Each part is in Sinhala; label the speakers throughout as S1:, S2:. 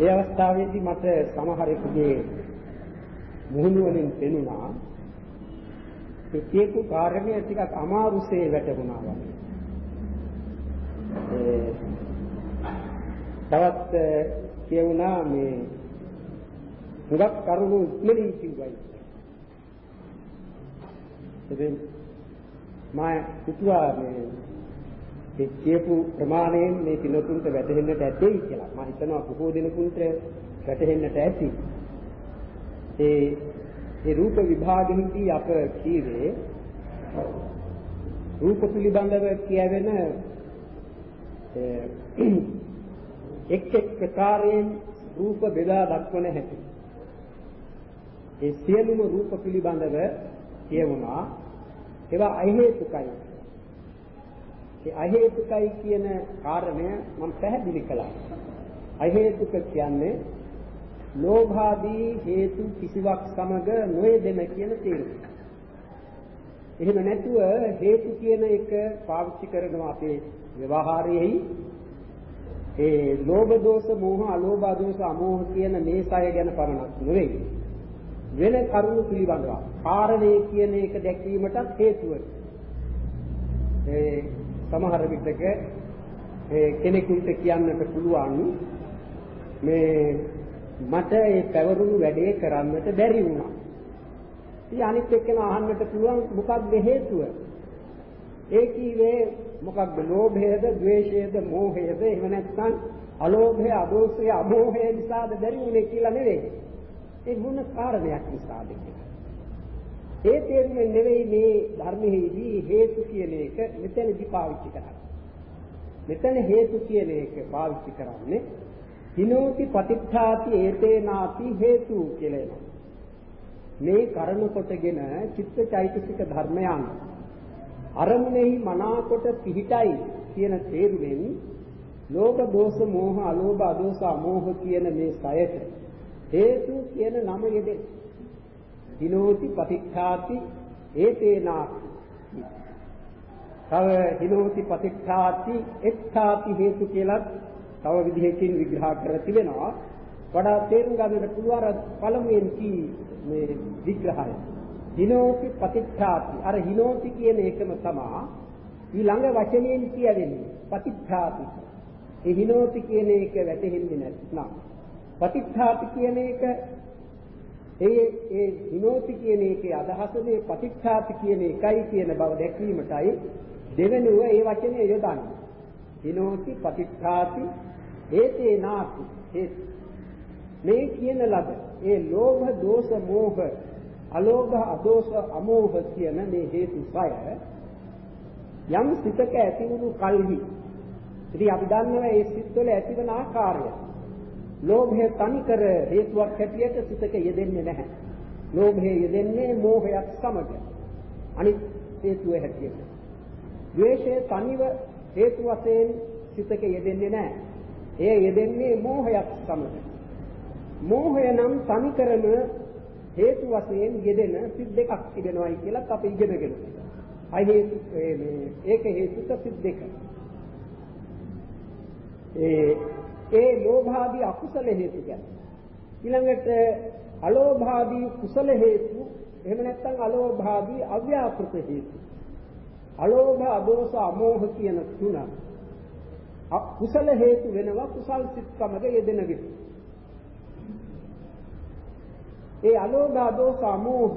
S1: ඒ අවස්ථාවේදී මට සමහරෙකුගේ මුහුණු වලින් පෙනුණා ඒ කියපු කාරණය ටිකක් අමාරුසේ වැටුණා වගේ. ඒ තවත් කියුණා මේ හුඟක් කරුණු ඉක්මනින් කිව්වයි. ඉතින් මා හිතුවා මේ ඒ කියපු ප්‍රමාණයෙන් මේ පිනතුන්ට වැටහෙන්නට ඇතෙයි කියලා. මම හිතනවා බොහෝ දෙනෙකුට වැටහෙන්නට ඇති. ඒ ඒ රූප විභාගෙහිදී අප කීවේ රූප පිළිබඳව කියවෙන එක් එක් ප්‍රකාරයෙන් රූප බෙදා දක්වන හැටි. ඒ සියලුම රූප පිළිබඳව කියවුණා ඒවා අහේතුකයි. ඒ අහේතුකයි කියන කාරණය මම පැහැදිලි කළා. අහේතුක කියන්නේ ලෝභාදී හේතු කිසිවක් සමග නොයෙදෙන කියන තේරුම. එහෙම නැතුව හේතු කියන එක පාවිච්චි කරනවා අපේ ව්‍යවහාරයේයි ඒ ලෝභ දෝෂ මෝහ අලෝභ දෝෂ අමෝහ කියන මේ සය ගැන පමණක් නෙවෙයි වෙන කරුණු පිළිබඳව කාරණේ කියන එක දැක්වීමටත් හේතුව ඒ සමහර විටක ඒ කෙනෙකුට කියන්නට පුළුවන් මේ මට ඒ පැවරුණු වැඩේ කරන්නට බැරි වුණා. ඉතින් අනිත් එක්කෙනා අහන්නට පුළුවන් මොකක්ද හේතුව? ඒ කීවේ මොකක්ද ලෝභයද, ද්වේෂයද, මෝහයද, එහෙම නැත්නම් අලෝභය, අදෝෂය, අමෝහය නිසාද බැරි වුණේ කියලා නෙවෙයි. ඒ මොන කාරණයක් නිසාද කියලා. ඒ තේරුමෙන් නෙවෙයි මේ ධර්මයේදී හේතු කියන එක මෙතනදී පාවිච්චි කරන්නේ. මෙතන හේතු කියන එක පාවිච්චි කරන්නේ හිනෝති පතිත්ථාති ඒතේනාති හේතු කියලා එනවා. මේ කර්ම කොටගෙන චිත්තචෛතසික ධර්මයන් අරමුණෙහි මනාකොට පිහිටයි කියන තේරුමෙන් ලෝභ දෝෂ මෝහ අලෝභ අදෝෂ අමෝහ කියන මේ සයත හේතු කියන නම යෙදෙන හිනෝති පතික්ඛාති ඒතේනාති තව හිනෝති පතික්ඛාති එක්ඛාති හේතු කියලා තව විදිහකින් විග්‍රහ කර තිබෙනවා. වඩා තේරුම් ගන්නට පුළුවන් පළමුවෙන් කී මේ විග්‍රහය. හිනෝති පතික්ඛාති අර හිනෝති කියන එකම තමා ඊළඟ වචනයෙන් කියවෙන්නේ පතික්ඛාති ඒ හිනෝති කියන එක වැටහෙන්නේ නැත්නම්. පතික්ඛාති කියන එක ඒ ඒ හිනෝති කියන එකේ අදහස මේ පතික්ඛාති කියන එකයි කියන බව දැක්වීමටයි දෙවෙනුව ඒ වචනේ යොදන්නේ. හිනෝති පතික්ඛාති ඒතේ නාති මේ කියන ලද ඒ ලෝභ දෝෂ මෝහ අලෝභ අදෝෂ අමෝහ කියන මේ හේතු සය යම් සිතක ඇති වුණු කල්හි. ඉතින් අපි දන්නවා ඒ සිත්වල ඇතිවන ආකාරය. ලෝභය තනිකර හේතුවක් හැටියට සිතක යෙදෙන්නේ නැහැ. ලෝභය යෙදෙන්නේ මෝහයක් සමග. අනිත් හේතුව හැටියට. ද්වේෂය තනිව හේතු වශයෙන් සිතක යෙදෙන්නේ නැහැ. එය යෙදෙන්නේ මෝහයක් සමග. මෝහය නම් තනිකරම හේතු වශයෙන් යෙදෙන සිත් දෙකක් තිබෙනවායි කියලා අපි ඉගෙනගෙන අයි හේතු මේ ඒක හේතුක සිත් දෙක. ඒ ඒ ලෝභාදී අකුසල හේතු කියන්නේ ඊළඟට අලෝභාදී කුසල හේතු එහෙම නැත්නම් අලෝභාදී අව්‍යාකෘත හේතු අලෝභ අදෝස අමෝහ කියන තුන කුසල හේතු වෙනවා කුසල් සිත් සමග යෙදෙන විට ඒ අලෝභ අදෝස අමෝහ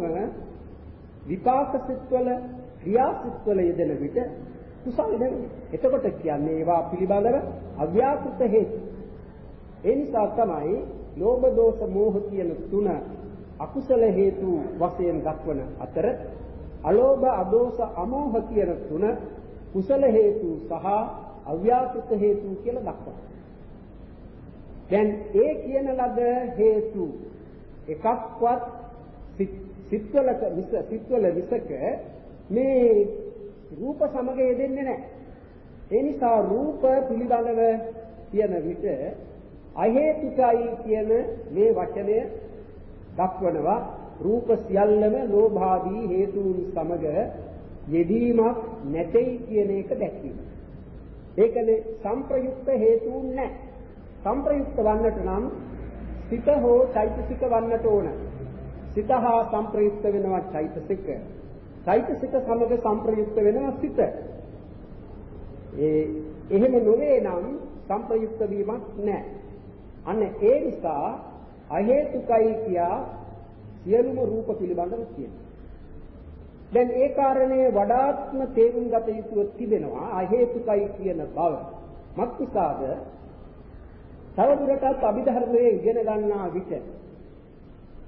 S1: විපාක සිත්වල ක්‍රියා සිත්වල යෙදෙන විට කුසල් නෙවෙයි. එතකොට කියන්නේ ඒවා පිළිබඳව අව්‍යාකෘත හේතු. ඒ නිසා තමයි ලෝභ දෝෂ මෝහ කියන තුන අකුසල හේතු වශයෙන් දක්වන අතර අලෝභ අදෝෂ අමෝහ කියන තුන කුසල හේතු සහ අව්‍යාකෘත හේතු කියලා දක්වනවා. දැන් ඒ කියන ලද හේතු එකක්වත් සිත්වලක විස සිත්වල විසක මේ රූප සමග යෙදෙන්නේ නැහැ. ඒ නිසා රූප පිළිබඳව කියන විට අහේතුකයි කියන මේ වචනය දක්වනවා රූප සියල්ලම ලෝභාදී හේතුන් සමග යෙදීමක් නැtei කියන එක දැක්වීම. ඒකනේ සංප්‍රයුක්ත හේතුන් නැහැ. සංප්‍රයුක්ත වන්නට නම් සිත හෝ චෛතසික වන්නට ඕන. සිත හා සංප්‍රයුක්ත වෙනවා චෛතසික. චෛතසික සමග සංප්‍රයුක්ත වෙනවා සිත. ඒ එහෙම නොවේ නම් සංප්‍රයුක්ත වීමක් නැහැ. අන්න ඒ නිසා අහේතුකයි කියා සියලුම රූප පිළිබඳව කියනවා. දැන් ඒ කාරණේ වඩාත්ම තේරුම් ගත යුතුව තිබෙනවා අහේතුකයි කියන බව. මක්නිසාද තවදුරටත් අභිධර්මයේ ඉගෙන ගන්නා විට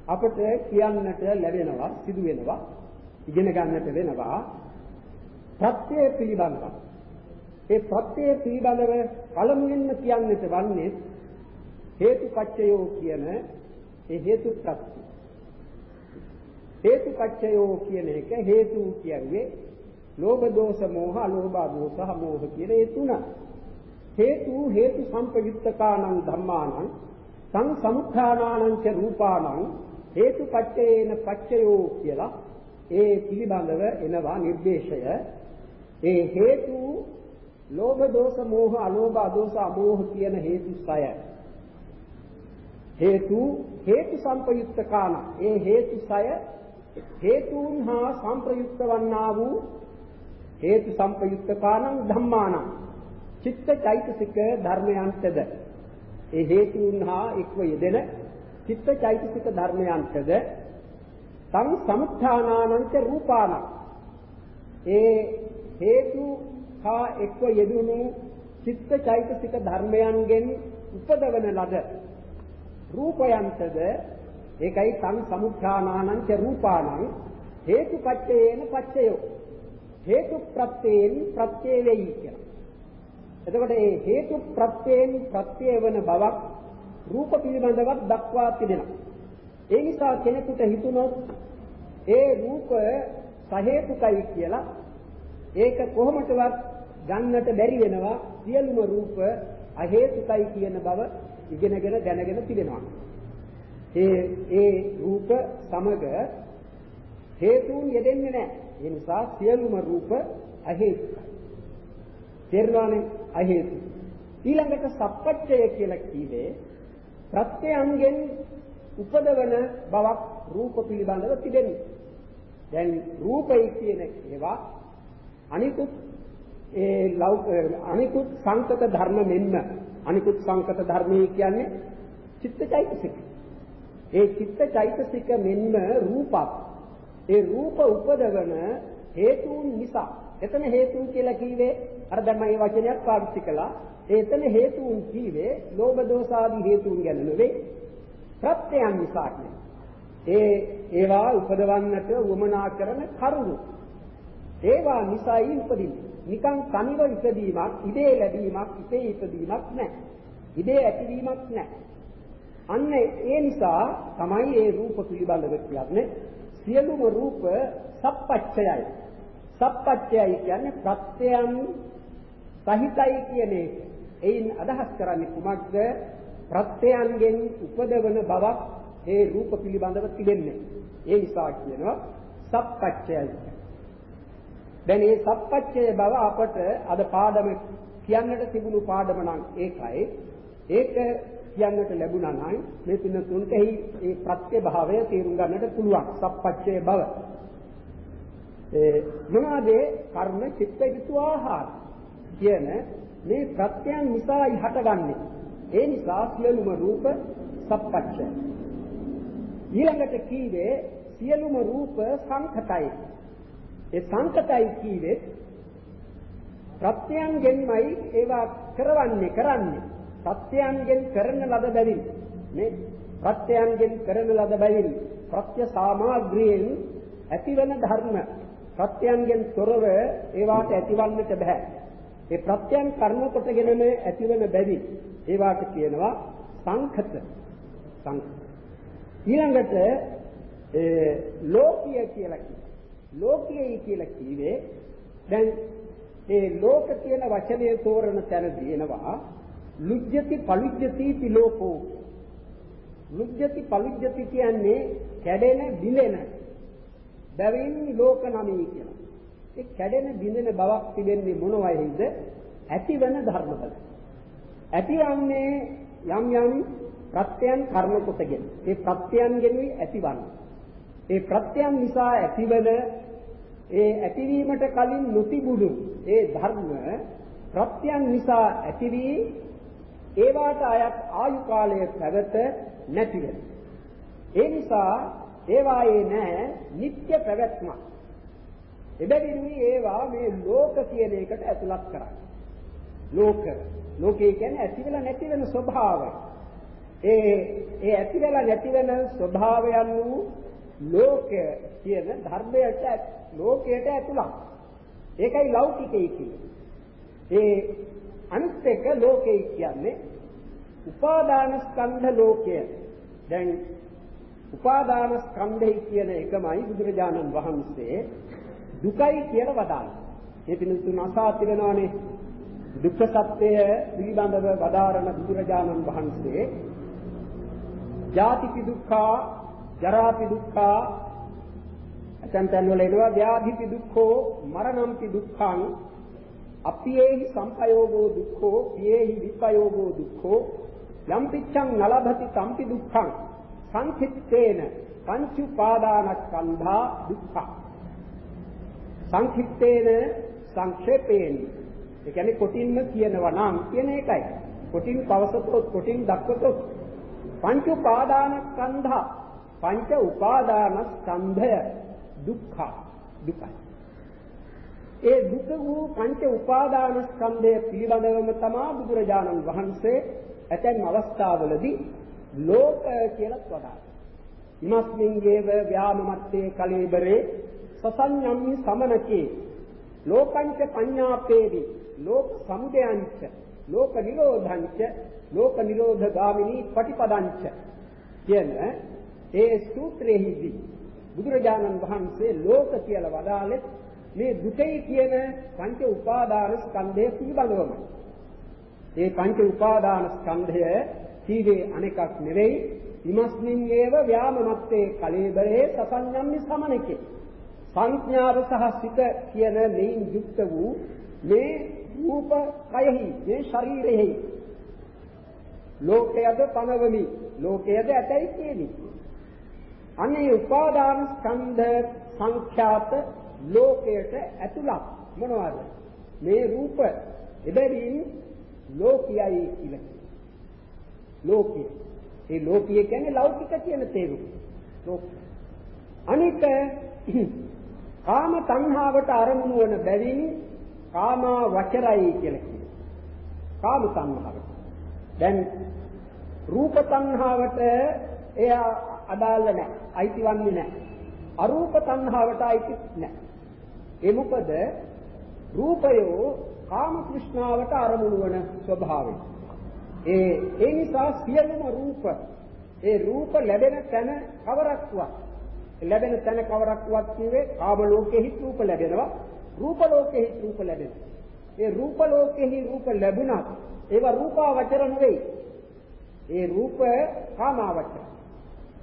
S1: අපට කියන්නට ලැබෙනවා සිදු වෙනවා ඉගෙන ගන්නට වෙනවා ප්‍රත්‍ය පිළිබඳව. ඒ ප්‍රත්‍ය පිළිබඳව පළමුවෙන්ම කියන්නට වන්නේ හේතුපච්චයෝ කියන ඒ හේතු ප්‍රත්‍ය. හේතුපච්චයෝ කියන එක හේතු කියන්නේ ලෝභ දෝෂ මෝහ අලෝභ දෝෂ මෝහ කියන ඒ තුන. හේතු හේතු සම්පයුක්තකානං ධම්මානං සං සමුත්ථානානං ච රූපානං හේතුපච්චයේන පච්චයෝ කියලා ඒ පිළිබඳව එනවා නිර්දේශය. ඒ හේතු ලෝභ දෝෂ මෝහ අලෝභ දෝෂ අමෝහ කියන හේතු සය. හේතු හේතු සම්පයුක්ත කාණ ඒ හේතු සය හේතුන් හා සංප්‍රයුක්ත වන්නා වූ හේතු සංපයුක්ත කාණං ධම්මානං. චිත්ත චෛතසික ධර්මයන්ටද? ඒ හේතුන් හා එක්ව යෙදෙන චිත්ත චෛතසික ධර්මයන්ටද? තං සමුත්ථානානං රූපානං. ඒ හේතු හා එක්ව යෙදුණු චිත්ත චෛතසික ධර්මයන්ගෙන් උපදවන ලද රූපයන්ටද ඒකයි තං සමුත්ථානානං ච රූපානං හේතුපච්චයේන පච්චයෝ හේතු ප්‍රත්‍යයෙන් ප්‍රත්‍ය වෙයි කියලා. එතකොට මේ හේතු ප්‍රත්‍යයෙන් ප්‍රත්‍ය වෙන බවක් රූප පිළිබඳවත් දක්වා තිබෙනවා. ඒ නිසා කෙනෙකුට හිතුනොත් ඒ රූප සහේතුකයි කියලා ඒක කොහොමදවත් ගන්නට බැරි වෙනවා සියලුම රූප අහේතුකයි කියන බව ඉගෙනගෙන දැනගෙන තිබෙනවා. ඒ ඒ රූප සමග හේතුන් යෙදෙන්නේ නැහැ. ඒ නිසා සියලුම රූප අහේතුකයි. තේරුණානේ අහේතු. ඊළඟට සප්පච්චය කියලා කීවේ ප්‍රත්‍යයන්ගෙන් උපදවන බවක් රූප පිළිබඳව තිබෙන්නේ. දැන් රූපයි කියන ඒවා අනිකුත් ඒ අනිකුත් සංකත ධර්ම මෙන්න අනිකුත් සංකත ධර්මයේ කියන්නේ චිත්තචෛතසික. ඒ චිත්තචෛතසික මෙන්න රූපක්. ඒ රූප උපදවන හේතුන් නිසා. එතන හේතුන් කියලා කීවේ අර දැන් මම මේ වචනයක් පාවිච්චි කළා. ඒ එතන හේතුන් කීවේ ලෝභ දෝෂ ආදී හේතුන් ගැන නෙවෙයි ප්‍රත්‍යයන් නිසා කියන්නේ. ඒ ඒවා උපදවන්නට උවමනා කරන කරුණු. ඒවා නිසායි උපදින්නේ. නිකන් තනිව ඉපදීමක්, ඉදේ ලැබීමක්, ඉතේ ඉපදීමක් නැහැ. ඉදේ ඇතිවීමක් නැහැ. අන්න ඒ නිසා තමයි ඒ රූප පිළිබඳව කියන්නේ සියලුම රූප සප්පච්චයයි. සප්පච්චයයි කියන්නේ ප්‍රත්‍යයන් සහිතයි කියන එක. එයින් අදහස් කරන්නේ කුමක්ද? ප්‍රත්‍යයන්ගෙන් උපදවන බවක් ඒ රූප පිළිබඳව තිබෙන්නේ. ඒ නිසා කියනවා සප්පච්චයයි. දැන් මේ සප්පච්චය බව අපට අද පාඩම කියන්නට තිබුණු පාඩම නම් ඒකයි. ඒක කියන්නට ලැබුණා නම් මේ පින්නතුන්ට එහි ඒ ප්‍රත්‍ය භාවය තේරුම් ගන්නට පුළුවන්. සප්පච්චය බව. ඒ මොනවාද කර්ම චිත්ත ඍතු ආහාර කියන මේ ප්‍රත්‍යයන් නිසායි හටගන්නේ. ඒ නිසා සියලුම රූප සප්පච්චය. ඊළඟට කීවේ සියලුම රූප සංඛතයි. ඒ සංකතයි කීවේ ප්‍රත්‍යයන්ගෙන්මයි ඒවා කරවන්නේ කරන්නේ. ප්‍රත්‍යයන්ගෙන් කරන ලද බැවින්. මේ ප්‍රත්‍යයන්ගෙන් කරන ලද බැවින් ප්‍රත්‍ය සාමාග්‍රියෙන් ඇතිවන ධර්ම ප්‍රත්‍යයන්ගෙන් තොරව ඒවාට ඇතිවන්නට බෑ. ඒ ප්‍රත්‍යයන් කර්ම කොටගෙනම ඇතිවන බැවින් ඒවාට කියනවා සංඛත සංඛත ඊළඟට ඒ ලෝකීය කියලා කියනවා ලෝකයයි කියලා කිව්වේ දැන් ඒ ලෝක කියන වචනේ තෝරන තැනදී එනවා ලුජ්ජති පලුජ්ජති පිලෝකෝ ලුජ්ජති පලුජ්ජති කියන්නේ කැඩෙන බිඳෙන බැවින් ලෝක නමී කියලා. ඒ කැඩෙන බිඳෙන බවක් තිබෙන්නේ මොන වයිද? ඇතිවන ධර්මවල. ඇතිවන්නේ යම් යම් ප්‍රත්‍යයන් කර්ම කොටගෙන. ඒ ප්‍රත්‍යයන්ගෙනුයි ඇතිවන්නේ. ඒ ප්‍රත්‍යයන් නිසා ඇතිවන ඒ ඇතිවීමට කලින් නොතිබුණු ඒ ධර්ම ප්‍රත්‍යයන් නිසා ඇති වී ඒවාට අයත් ආයු කාලය පැවත නැති වෙන. ඒ නිසා ඒවායේ නැහැ නිත්‍ය පැවැත්මක්. එබැවින් ඒවා මේ ලෝක කියන එකට ඇතුළත් කරන්නේ. ලෝක ලෝකේ කියන්නේ ඇති වෙලා නැති වෙන ස්වභාවය. ඒ ඒ ඇති වෙලා නැති වෙන ස්වභාවයන් වූ ලෝක කියන ධර්මයට ලෝකයට ඇතුළත්. ඒකයි ලෞකිකයි කියන්නේ. ඒ අනිත් එක ලෝකේ කියන්නේ උපාදාන ස්කන්ධ ලෝකය. දැන් උපාදාන ස්කන්ධය කියන එකමයි බුදුරජාණන් වහන්සේ දුකයි කියලා වදාළා. මේ පිණිසුන අසා තිබෙනවානේ දුක්ඛ සත්‍යය පිළිබඳව වදාරන බුදුරජාණන් වහන්සේ ජාතිපි දුක්ඛා ජරාපි දුක්ඛා ඇතැම් තැන්වල එනවා ව්‍යාධිපි දුක්ඛෝ මරණම්පි දුක්ඛං අප්පියේහි සම්පයෝගෝ දුක්ඛෝ පියේහි විපයෝගෝ දුක්ඛෝ යම් පිච්ඡං නලභති සම්පි දුක්ඛං සංකිට්ඨේන පංච උපාදානස්කන්ධා දුක්ඛ. සංකිට්ඨේන සංක්ෂේපේන. ඒ කියන්නේ කොටින්ම කියනවා නම් කියන එකයි. කොටින් පවසතොත් කොටින් දක්වතොත් පංච උපාදානස්කන්ධා පංච උපාදානස්කන්ධය දුක්ඛ දුකයි ඒ දුක වූ පංච උපාදානස්කන්ධය පිළිබඳවම තමා බුදුරජාණන් වහන්සේ ඇතැම් අවස්ථාවලදී ලෝක කියලා වදාළා. ඉමස්මින් ගේව ව්‍යාමමත්තේ කලීබරේ සසඤ්ඤම්මි සමනකේ ලෝකංච පඤ්ඤාපේවි ලෝක සමුදයංච ලෝක නිරෝධංච ලෝක නිරෝධ ගාමිනී පටිපදංච කියන ඒ සූත්‍රයේදී බුදුරජාණන් වහන්සේ ලෝක කියලා වදාළේ මේ දුකයි කියන පංච උපාදාන ස්කන්ධය පිළිබඳවමයි. ඒ පංච උපාදාන ස්කන්ධය සීවේ අනෙකක් නෙවෙයි ඉමස්මින් ඒව ව්‍යාමමත්තේ කලේබරේ සසඤ්ඤම්මි සමනකේ. සංඥාව සහ සිත කියන මේන් යුක්ත වූ මේ රූප කයෙහි මේ ශරීරෙහි ලෝකයද පනවමි ලෝකයද ඇතයි කියනි අනේ උපාදාන ස්කන්ධ සංඛ්‍යාත ලෝකයට ඇතුළත්. මොනවද? මේ රූප එබැවින් ලෝකයයි කියලා. ලෝකය. ඒ ලෝකය කියන්නේ ලෞකික කියන තේරුම. ලෝක අනික කාම තණ්හාවට අරමුණු වන බැවින් කාමා වචරයි කියලා කියනවා. කාම තණ්හාවට. දැන් රූප තණ්හාවට එය අදාළ නැහැ. අයිතිවන්නේ නැහැ අරූප තණ්හාවට අයිති නැහැ ඒ මොකද රූපයෝ කාම තෘෂ්ණාවට අරමුණු වන ස්වභාවය. ඒ ඒ නිසා සියලුම රූප ඒ රූප ලැබෙන තැන කවරක්වත් ලැබෙන තැන කවරක්වත් කිව්වේ කාම ලෝකෙහි රූප ලැබෙනවා රූප ලෝකෙහි රූප ලැබෙනවා. ඒ රූප ලෝකෙහි රූප ලැබුණත් ඒවා රූපාවචර නෙවෙයි. ඒ රූප කාමාවචර.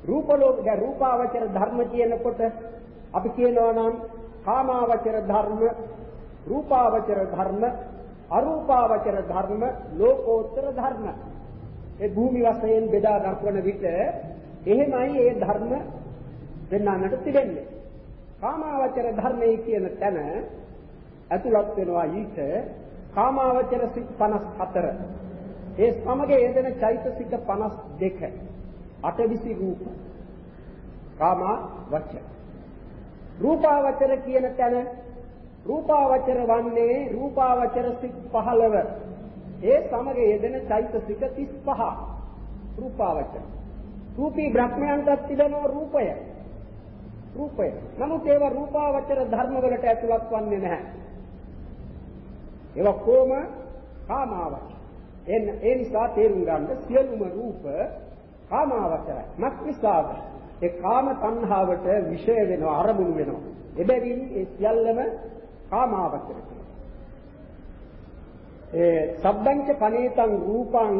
S1: රූප ලෝක රූපාවචර ධර්ම කියනකොට අපි කියනවා නම් කාමාවචර ධර්ම, රූපාවචර ධර්ම, අරූපාවචර ධර්ම, ලෝකෝත්තර ධර්ම. ඒ භූමි වශයෙන් බෙදා දක්වන විට එහෙමයි ඒ ධර්ම දෙන්නන්නට තිබෙන්නේ. කාමාවචර ධර්මයේ කියන තැන ඇතුළත් වෙනවා ඊට කාමාවචර සිත් 54. ඒ සමග යෙදෙන චෛතසික 52. අටවිසි රූප. කාමා වචර රූපාවචර කියන තැන රූපාවචර වන්නේ රූපාවචර සිත් 15 ඒ සමග යෙදෙන චෛතසික 35 රූපාවචර. රූපී බ්‍රහ්මයන්ටත් තිබෙන රූපය. රූපය. නමුත් ඒවා රූපාවචර ධර්ම වලට ඇතුළත් වන්නේ නැහැ. ඒවා කොම කාමාවචර. එන්න ඒ නිසා තේරුම් ගන්න සියලුම රූප කාමාවචරයි. මක්නිසාද ඒ කාම තණ්හාවට විෂය වෙනවා අරමුණු වෙනවා. එබැවින් ඒ සියල්ලම කාමාවචර ඒ සබ්බංච පනේතං රූපං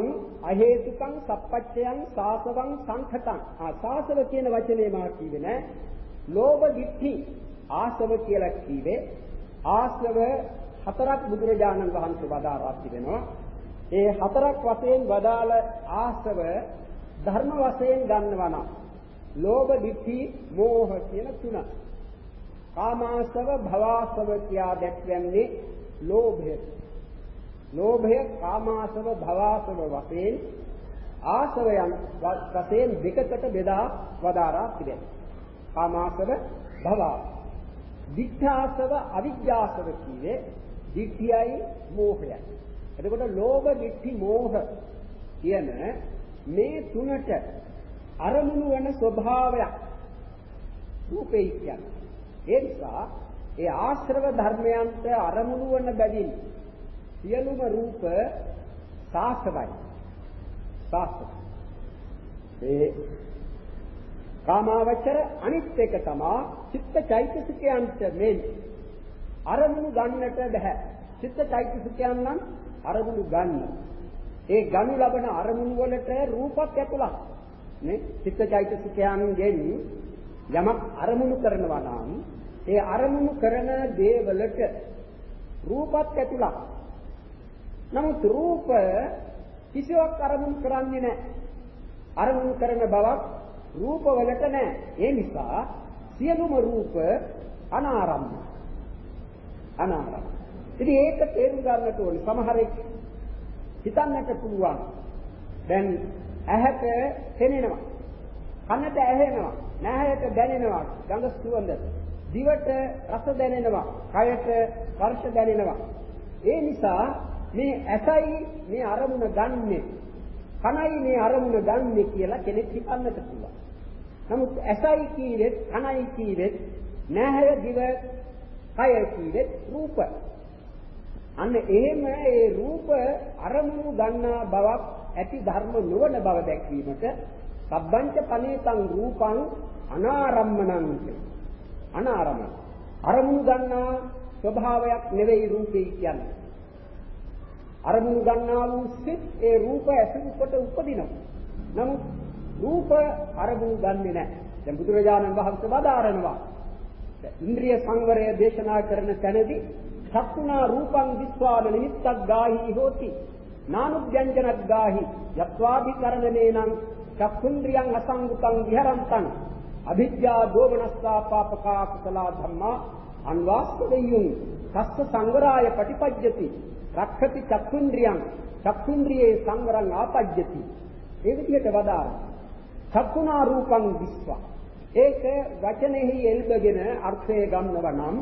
S1: අහේතුකං සප්පච්චයන් සාසවං සංඛතං. ආ සාසව කියන වචනේ මා කිව්වේ නෑ. ලෝභ දිට්ඨි ආසව කියලා කිව්වේ ආසව හතරක් බුදුරජාණන් වහන්සේ වදාරා තිබෙනවා. ඒ හතරක් වශයෙන් වදාළ ආසව ධර්ම වශයෙන් ගන්නවා නම් ලෝභ, ditthi, මෝහ කියන තුන. කාමාසව, භවාසව කියා දැක්වන්නේ ලෝභය. ලෝභය කාමාසව, භවාසව වශයෙන් ආසවයන් වශයෙන් දෙකකට බෙදා වදාරා තිබෙනවා. කාමාසව, භවා. දිඨාසව, අවිජ්ජාසව කියේ දිට්ඨියයි මෝහයයි. එතකොට ලෝභ, ditthi, මෝහ කියන මේ තුනට අරමුණු වන ස්වභාවයක් රූපේ කියන්නේ. ඒ නිසා ඒ ආශ්‍රව ධර්මයන්ට අරමුණු වන බැවින් සියලුම රූප සාස්ත්‍රයි. සාස්ත්‍ර. ඒ කාමාවචර අනිත් එක තමයි චිත්ත චෛතසිකයන්ට මේ අරමුණු ගන්නට බෑ. චිත්ත චෛතසිකයන් නම් අරමුණු ගන්න. ඒ ගනු ලබන අරමුණු වලට රූපක් ඇතුළත්. නේ චිත්ත චෛතසිකයන්ගෙන් යමක් අරමුණු කරනවා නම් ඒ අරමුණු කරන දේවලට රූපත් ඇතුළත්. නමුත් රූප කිසිවක් අරමුණු කරන්නේ නැහැ. අරමුණු කරන බවක් රූපවලට නැහැ. ඒ නිසා සියලුම රූප අනාරම්භ. අනාරම්භ. ඉතින් ඒක තේරුම් ගන්නට ඕනේ. සමහරෙක් හිතන්නට පුළුවන්. දැන් ඇහැට පෙනෙනවා. කනට ඇහෙනවා. නහයට දැනෙනවා. ගඳ සුවඳ. දිවට රස දැනෙනවා. කයට ස්පර්ශ දැනෙනවා. ඒ නිසා මේ ඇසයි මේ අරමුණ ගන්නෙ කනයි මේ අරමුණ ගන්නෙ කියලා කෙනෙක් හිතන්නට පුළුවන්. නමුත් ඇසයි කීවෙත් කනයි කීවෙත් නහය දිව කය කීවෙත් රූප. අන්න එහෙම ඒ රූප අරමුණු ගන්නා බවක් ඇති ධර්ම නොවන බව දැක්වීමට සබ්බංච පනේතං රූපං අනාරම්මණං අනාරම්මන අරමුණු ගන්නා ස්වභාවයක් නෙවෙයි රූපේ කියන්නේ. අරමුණු ගන්නා වූ සිත් ඒ රූප ඇසුරු කොට උපදිනවා. නමුත් රූප අරමුණු ගන්නෙ නැහැ දැන් බුදුරජාණන් වහන්සේ වදාරනවා. ඉන්ද්‍රිය සංවරය දේශනා කරන තැනදී චක්කුණා රූපං විස්වාන නිමිත්තක් ගාහි හෝති නානුභ්‍යංජනක් ගාහි යත්වාභිකරණේනං චක්කුන්ද්‍රියං අසංගතං විහරන්තං. අභිජ්ජා දෝමනස්සා පාපකා කුසලා ධම්මා අන්වාස්තවයුං තස්ස සංවරාය පටිපජ්ජති. රක්ඛති චක්කුන්ද්‍රියං චක්කුන්ද්‍රියේ සංවරං ආපජ්ජති. ඒ විදිහට වදාළ චක්කුණා රූපං විස්වා. ඒක වචනෙහි එල්බගෙන අර්ථය ගන්නව නම්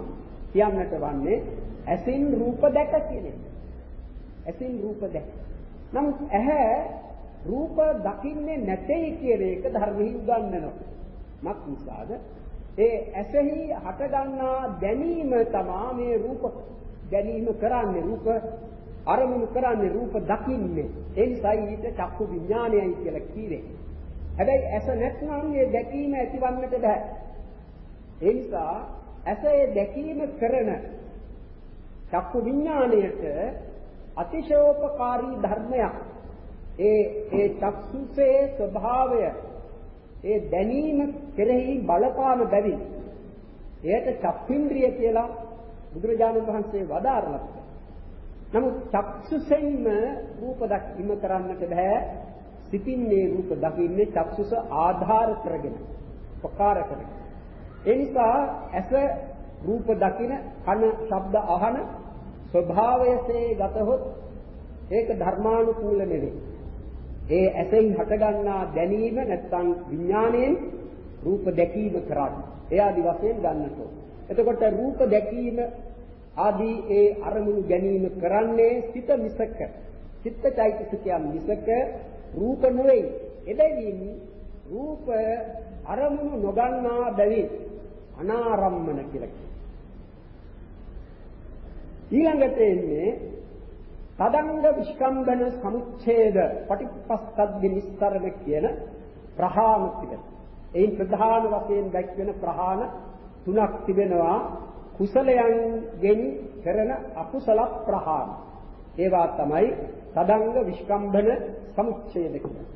S1: කියන්නට වන්නේ ඇසින් රූප දැක කියන එක. ඇසින් රූප දැක. නමුත් ඇහැ රූප දකින්නේ නැtei කියන එක ධර්මෙහි උගන්වනවා. මක් නිසාද? ඒ ඇසෙහි හටගන්නා දැනීම තමා මේ රූප දැනීම කරන්නේ රූප අරමුණු කරන්නේ රූප දකින්නේ. ඒ නිසා ඊට චක්කු විඥානයයි කියලා කීවේ. හැබැයි ඇස නැත්නම් මේ දැකීම ඇතිවන්නට බෑ. ඒ නිසා ඇසේ දැකීම කරන චක්කු විඥාණයට අතිශෝපකාරී ධර්මයක්. ඒ ඒ චක්සුසේ ස්වභාවය ඒ දැනීම කෙරෙහි බලපාන බැවින් එයට චක්ඛින්ද්‍රිය කියලා බුදුරජාණන් වහන්සේ වදාරලා නමුත් චක්සුසෙන්ම රූප දක්ීම කරන්නට බෑ. සිතින් මේ රූප දකින්නේ චක්සුස ආධාර කරගෙන උපකාර කරගෙන. ඒ නිසා ඇස රූප දකින කන ශබ්ද අහන ස්වභාවයසේ ගතහොත් ඒක ධර්මානුකූල නෙවෙයි. ඒ ඇසෙන් හටගන්නා දැනීම නැත්නම් විඥාණයෙන් රූප දැකීම කරන්නේ. ඒ ආදි වශයෙන් ගන්නට එතකොට රූප දැකීම ආදී ඒ අරමුණු ගැනීම කරන්නේ සිත මිසක චිත්තචෛතසිකයන් මිසක රූප නෙවෙයි. එබැවින් රූප අරමුණු නොගන්නා බැවින් අනාරම්මන කියලා කියනවා. ඊළඟට එන්නේ තදංග විස්කම්බන සමුච්ඡේද පටිපස්සද්දි නිස්තරණ කියන ප්‍රහාණ තිබෙනවා. එයින් ප්‍රධාන වශයෙන් දැක්වෙන ප්‍රහාණ තුනක් තිබෙනවා. කුසලයන්ගෙන් කරන අකුසල ප්‍රහාණ. ඒවා තමයි තදංග විස්කම්බන සමුච්ඡේද කියන්නේ.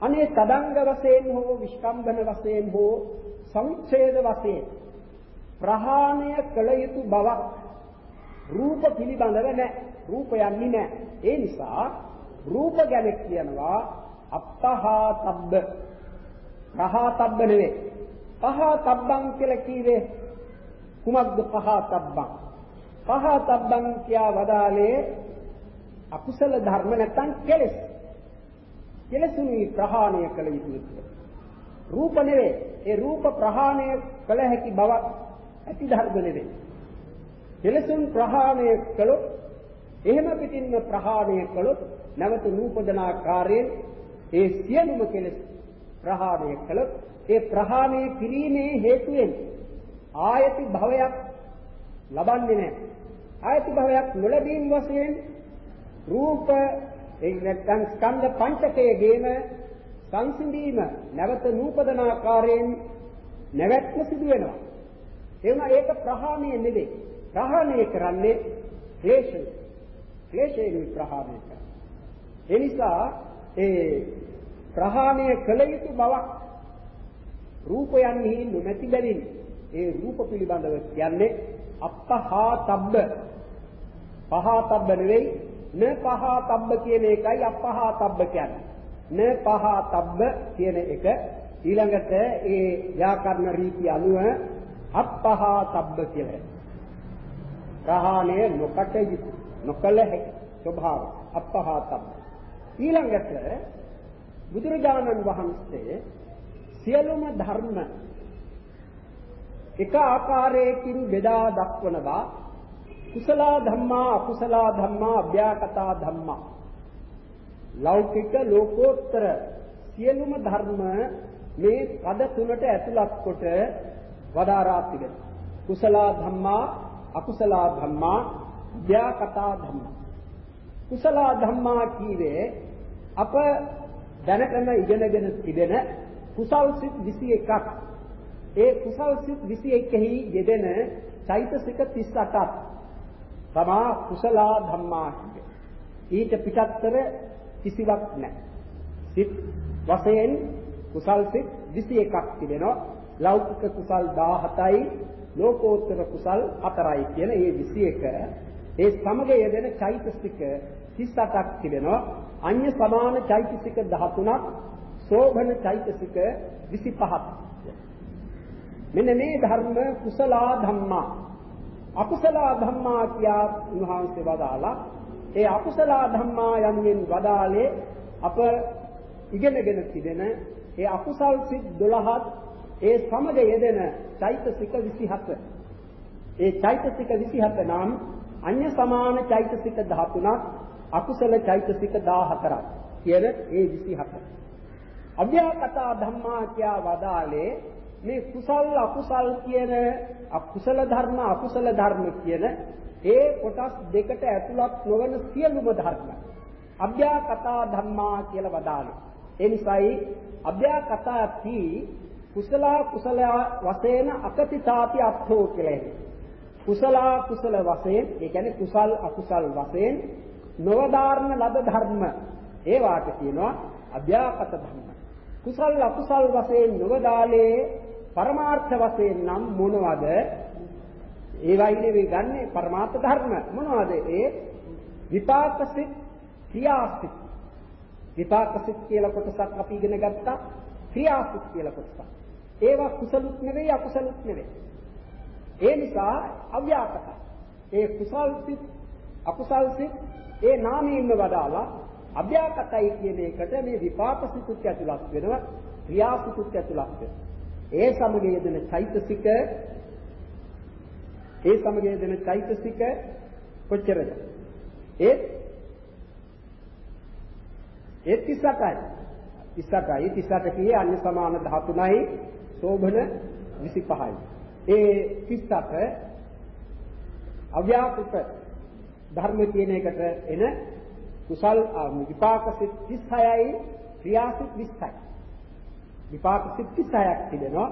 S1: අනේ තදංග වශයෙන් හෝ විස්කම්බන වශයෙන් හෝ සමුච්ඡේද වශයෙන් ප්‍රහාණය කළ යුතු බවක් රූප පිළිබඳව නැහැ. රූප යන්නේ නැහැ. ඒ නිසා රූප ගැන කියනවා අපහාතබ්බ. රහතබ්බ නෙවෙයි. පහතබ්බං කියලා කීවේ කුමක්ද පහතබ්බං? පහතබ්බං කියා වදාලේ අකුසල ධර්ම නැත්නම් කෙලෙස්. කෙලෙසුනි ප්‍රහාණය කළ යුතුයි. රූප නෙවෙයි. ඒ රූප ප්‍රහාණය කළ හැකි බවක් ඇති ධර්ම නෙවෙයි. කෙලෙසුන් ප්‍රහාණය කළොත් එහෙම පිටින්ම ප්‍රහාණය කළොත් නැවත නූපදනාකාරයෙන් ඒ සියලුම කෙලෙස් ප්‍රහාණය කළොත් ඒ ප්‍රහාණය කිරීමේ හේතුවෙන් ආයති භවයක් ලබන්නේ නැහැ. ආයති භවයක් නොලැබීම වශයෙන් රූප ඒ නැත්නම් ස්කන්ධ පංචකයේ ගේම සංසිඳීම නැවත නූපදන ආකාරයෙන් නැවැත්ම සිදු වෙනවා. ඒ වුණා ඒක ප්‍රහාණය නෙවෙයි. ප්‍රහාණය කරන්නේ ක්ලේශය. ක්ලේශයෙන් ප්‍රහාණය කරනවා. ඒ නිසා ඒ ප්‍රහාණය කළ යුතු බවක් රූපයන්හි නොමැති බැවින් ඒ රූප පිළිබඳව කියන්නේ අපහාතබ්බ පහතබ්බ නෙවෙයි න පහතබ්බ කියන එකයි අපහාතබ්බ කියන්නේ න පහතබ්බ කියන එක ඊළඟට ඒ ව්‍යාකරණ රීති අනුව අපහාතබ්බ කියලා ප්‍රහාණය නොකට යුතු නොකල හැකි ස්වභාව අපහාතබ්බ ඊළඟට බුදුරජාණන් වහන්සේ සියලුම ධර්ම එක ආකාරයකින් බෙදා දක්වනවා. කුසල ධම්මා අකුසල ධම්මා අභ්‍යාකතා ධම්මා. ලෞකික ලෝකෝත්තර සියලුම ධර්ම මේ පද තුනට ඇතුළත් කොට වදාරා තිබෙනවා කුසල ධම්මා අකුසල ධම්මා අභ්‍යාකතා ධම්මා කුසල ධම්මා කීවේ අප දැනටම ඉගෙනගෙන තිබෙන කුසල් සිත් 21ක් ඒ කුසල් සිත් 21ෙහි යෙදෙන චෛතසික 38ක් තමා කුසල ධම්මා ඊට පිටත්තර කිසිවක් නැහැ. සිත් වශයෙන් කුසල් සිත් 21ක් තිබෙනවා. ලෞකික කුසල් 17යි ලෝකෝත්තර කුසල් 4යි කියන මේ 21 ඒ සමග යෙදෙන චෛතසික 38ක් තිබෙනවා. අන්‍ය සමාන චෛතසික 13ක් සෝභන චෛතසික 25ක් මෙන්න මේ ධර්ම කුසලා ධම්මා අකුසලා ධම්මා කියා උන්වහන්සේ වදාලා ඒ අකුසලා ධම්මා යනුවෙන් වදාලේ අප ඉගෙනගෙන තිබෙන ඒ අකුසල් සිත් 12ත් ඒ සමග යෙදෙන චෛතසික 27 ඒ චෛතසික 27 නම් අන්‍ය සමාන චෛතසික 13ක් අකුසල චෛතසික 14ක් කියන ඒ 27 අභ්‍යාකතා ධම්මා කියා වදාලේ මේ කුසල් අකුසල් කියන අකුසල ධර්ම අකුසල ධර්ම කියන ඒ කොටස් දෙකට ඇතුළත් නොවන සියලුම ධර්ම. අභ්‍යාකතා ධම්මා කියලා වදාළේ. ඒ නිසායි අභ්‍යාකතාති කුසල කුසල වශයෙන් අකතිතාපි අර්ථෝ කියලා. කුසල කුසල වශයෙන් ඒ කියන්නේ කුසල් අකුසල් වශයෙන් නොවදාරන ලද ධර්ම ඒ වාට කියනවා අභ්‍යාකත ධර්ම. කුසල් අකුසල් වශයෙන් නොවදාලේ පරමාර්ථ වශයෙන් නම් මොනවද? ඒවයි නෙවෙයි ගන්නෙ පරමාර්ථ ධර්ම මොනවද? ඒ විපාකසිත ක්‍රියාසිත. විපාකසිත කියලා කොටසක් අපි ඉගෙන ගත්තා. ක්‍රියාසිත කියලා කොටසක්. ඒවා කුසලුත් නෙවෙයි අකුසලුත් නෙවෙයි. ඒ නිසා අව්‍යාකට. ඒ කුසල් සිත් අකුසල් සිත් ඒ නාමයෙන්ම වදාලා අභ්‍යාකතයි කියන එකට මේ විපාක සිතුත් ඇතුළත් වෙනවා ක්‍රියා සිතුත් ඇතුළත් වෙනවා ඒ සමග යෙදෙන චෛතසික ඒ සමග යෙදෙන චෛතසික කොච්චරද ඒ ඒ 38යි 38යි 38 කියේ අන්‍ය සමාන 13යි සෝභන 25යි ඒ 38 අව්‍යාකෘත ධර්ම කියන එකට එන කුසල් විපාක සිත් 36යි ක්‍රියාසිත 20යි. විපාක සිත් 36ක් තිබෙනවා.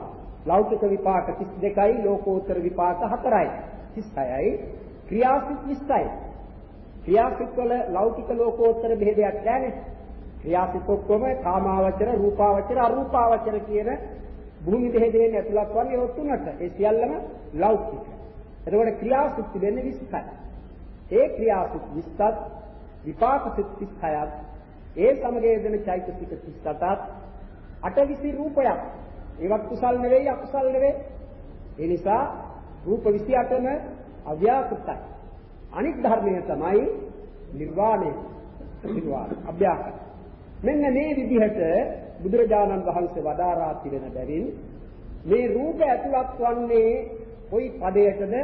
S1: ලෞකික විපාක 32යි ලෝකෝත්තර විපාක 4යි. 36යි ක්‍රියාසිත 20යි. ක්‍රියාසිත වල ලෞකික ලෝකෝත්තර භේදයක් නැහැ. ක්‍රියාසිත ඔක්කොම කාමාවචර, රූපාවචර, අරූපාවචර කියන භූමි භේදයෙන් ඇතුළත් වන්නේ ඔය තුනට. ඒ සියල්ලම ලෞකික. එතකොට ක්‍රියාසිත තිබෙන්නේ 20යි. ඒ ක්‍රියාසිත 20ත් විපාක සිත් 36ත් ඒ සමග යෙදෙන චෛතසික 38ත් අටවිසි රූපයක්. ඒවත් කුසල් නෙවෙයි අකුසල් නෙවෙයි. ඒ නිසා රූප 28ම අව්‍යාකෘතයි. අනිත් ධර්මය තමයි නිර්වාණය. නිර්වාණ අභ්‍යාකෘත. මෙන්න මේ විදිහට බුදුරජාණන් වහන්සේ වදාරා තිබෙන බැවින් මේ රූප ඇතුළත් වන්නේ කොයි පදයකද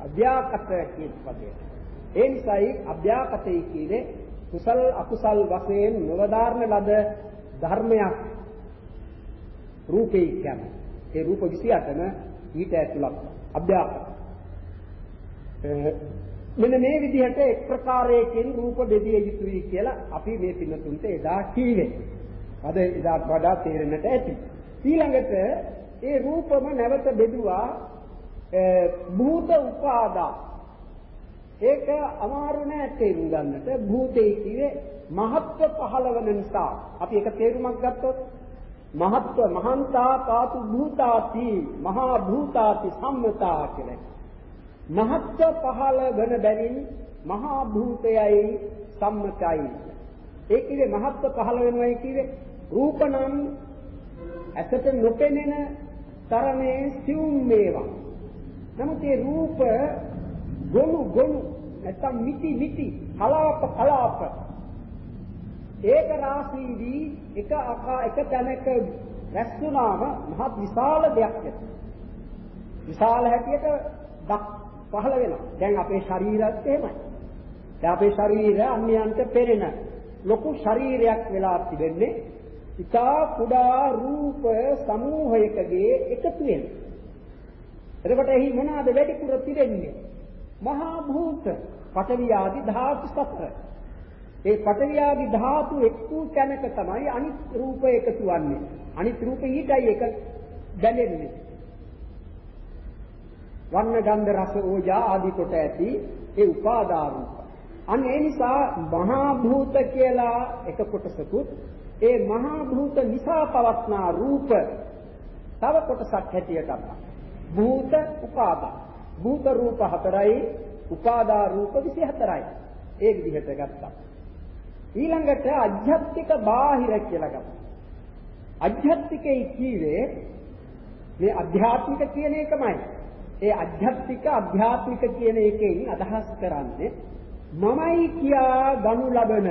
S1: අභ්‍යාකත කියන පදයට. ඒ නිසායි අභ්‍යාකතයි කියන්නේ කුසල් අකුසල් වශයෙන් නවදාරන ලද ධර්මයක් රූපේ කියන්නේ. ඒ රූප 28ම ඊට ඇතුළත් අභ්‍යාකත. මෙන්න මේ විදිහට එක් ප්‍රකාරයකින් රූප බෙදිය යුතුයි කියලා අපි මේ පින්නතුන්ට එදා කීවේ. අද එදාට වඩා තේරෙන්නට ඇති. ඊළඟට ඒ රූපම නැවත බෙදුවා භූත උපාදා. ඒක අමාරු නෑ තේරුම් ගන්නට. භූතේ කියේ මහත්ව පහළවන නිසා. අපි ඒක තේරුමක් ගත්තොත් මහත්ව මහන්තා පාතු භූතාති මහා භූතාති සම්මතා කියලා. මහත්ව පහළ වන බැවින් මහා භූතයයි සම්මතයි. ඒ කියේ මහත්ව පහළ වෙනවයි කියේ රූපනම් ඇසට නොපෙනෙන තරමේ සිවුම් මේවා. නමුත් ඒ රූප ගොනු ගොනු නැත්තම් මිටි මිටි කලාප කලාප ඒක රාශී වී එක අකා එක තැනක රැස් වුණාම මහත් විශාල දෙයක් ඇති. විශාල හැටියට දක් පහළ වෙනවා. දැන් අපේ ශරීරයත් එහෙමයි. දැන් අපේ ශරීරය අන්‍යයන්ට පෙනෙන ලොකු ශරීරයක් වෙලා තිබෙන්නේ ඉතා කුඩා රූප සමූහයකගේ එකතු වෙන. එතකොට එහි මොනවාද වැඩිපුර තිබෙන්නේ? මහා භූත, පඨවි ආදී ධාතු සතර. ඒ පඨවි ආදී ධාතු එක්කු තැනක තමයි අනිත් රූප එකතු වන්නේ. අනිත් රූප ඊටයි එක දැනෙන්නේ. වර්ණ ගන්ධ රස ඕජා ආදී කොට ඇති ඒ උපාදා රූප. අන්න ඒ නිසා මහා භූත කියලා එක කොටසකුත් ඒ මහා භූත නිසා පවත්නා රූප තව කොටසක් හැටියට අපා. භූත උපාදා. භූත රූප හතරයි උපාදා රූප 24යි. ඒ විදිහට ගත්තා. ඊළඟට අධ්‍යාත්මික බාහිර කියලා ගත්තා. අධ්‍යාත්මිකයි කීවේ මේ අධ්‍යාත්මික කියන එකමයි. ඒ අධ්‍යාත්මික අධ්‍යාත්මික කියන එකෙන් අදහස් කරන්නේ මමයි කියා ගනු ලබන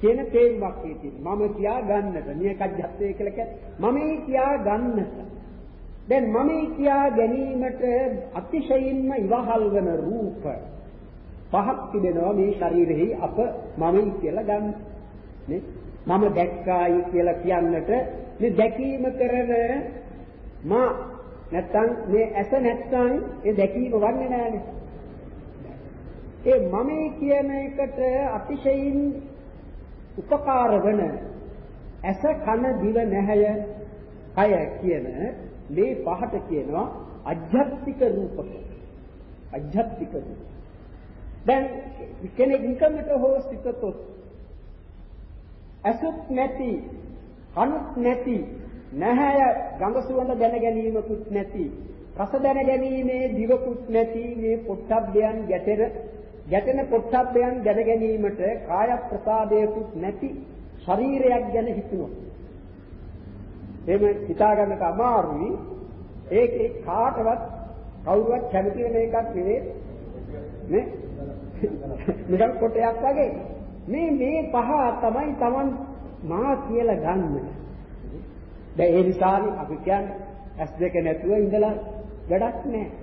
S1: කියන තේරුමක් තියෙනවා. මම කියා ගන්නට නියකජ්ජත්වය කියලා කියන්නේ මමයි කියා ගන්නට. දැන් මමයි කියා ගැනීමට අතිශයින්ම ඉවහල් වෙන රූප පහක් තිබෙනවා මේ ශරීරෙහි අප මමයි කියලා ගන්න. නේ? මම දැක්කායි කියලා කියන්නට මේ දැකීම කරන මා නැත්තම් මේ ඇස නැත්තම් ඒ දැකීම වන්නේ නැහැනේ. ඒ මමයි කියන එකට අතිශයින් උපකාර වන ඇස කන දිව නැහැය කය කියන මේ පහට කියනවා අධ්‍යාත්මික රූපක අධ්‍යාත්මික රූප දැන් කෙනෙක් නිකම්මට හෝ සිතතොත් ඇසුත් නැති කනුත් නැති නැහැය ගඟ සුවඳ දැන ගැනීමකුත් නැති රස දැන ගැනීමේ දිවකුත් නැති මේ පොට්ටබ්බයන් ගැටෙර ගැටෙන පොට්ටබ්බයන් දැන ගැනීමට කාය ප්‍රසාදයකුත් නැති ශරීරයක් ගැන හිතුණොත් එහෙම හිතා ගන්නට අමාරුයි. ඒකේ කාටවත් කවුරුවත් කැමති වෙන එකක් නෙවෙයි. නේ? නිකන් කොටයක් වගේ. මේ මේ පහ තමයි Taman මා කියලා ගන්න. දැන් ඒ නිසානේ අපි කියන්නේ ඇස් දෙක නැතුව ඉඳලා වැඩක් නැහැ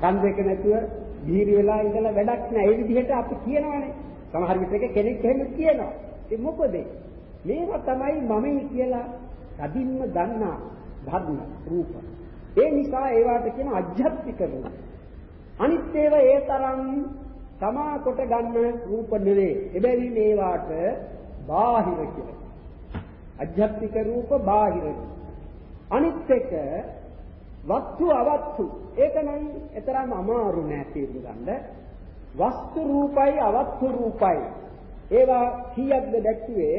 S1: කන් දෙක නැතුව දීර්ඝ වෙලා ඉඳලා වැඩක් නැහැ. ඒ විදිහට අපි කියනවානේ. සමහර විටක කෙනෙක් එහෙම කියනවා. ඒ මොකද? මේවා තමයි මමයි කියලා කදින්ම දන්නා ධර්ම රූප. ඒ නිසා ඒවට කියන අධ්‍යාත්මික රූප. අනිත් ඒවා ඒ තරම් තමා කොට ගන්න රූප නෙවේ. එබැවින් ඒවට බාහිර කියලා. අධ්‍යාත්මික රූප බාහිර. අනිත් එක වස්තු අවස්තු ඒක නම් එතරම් අමාරු නෑ තේරුම් ගන්න. වස්තු රූපයි අවස්තු රූපයි ඒවා කීයක්ද දැක්ුවේ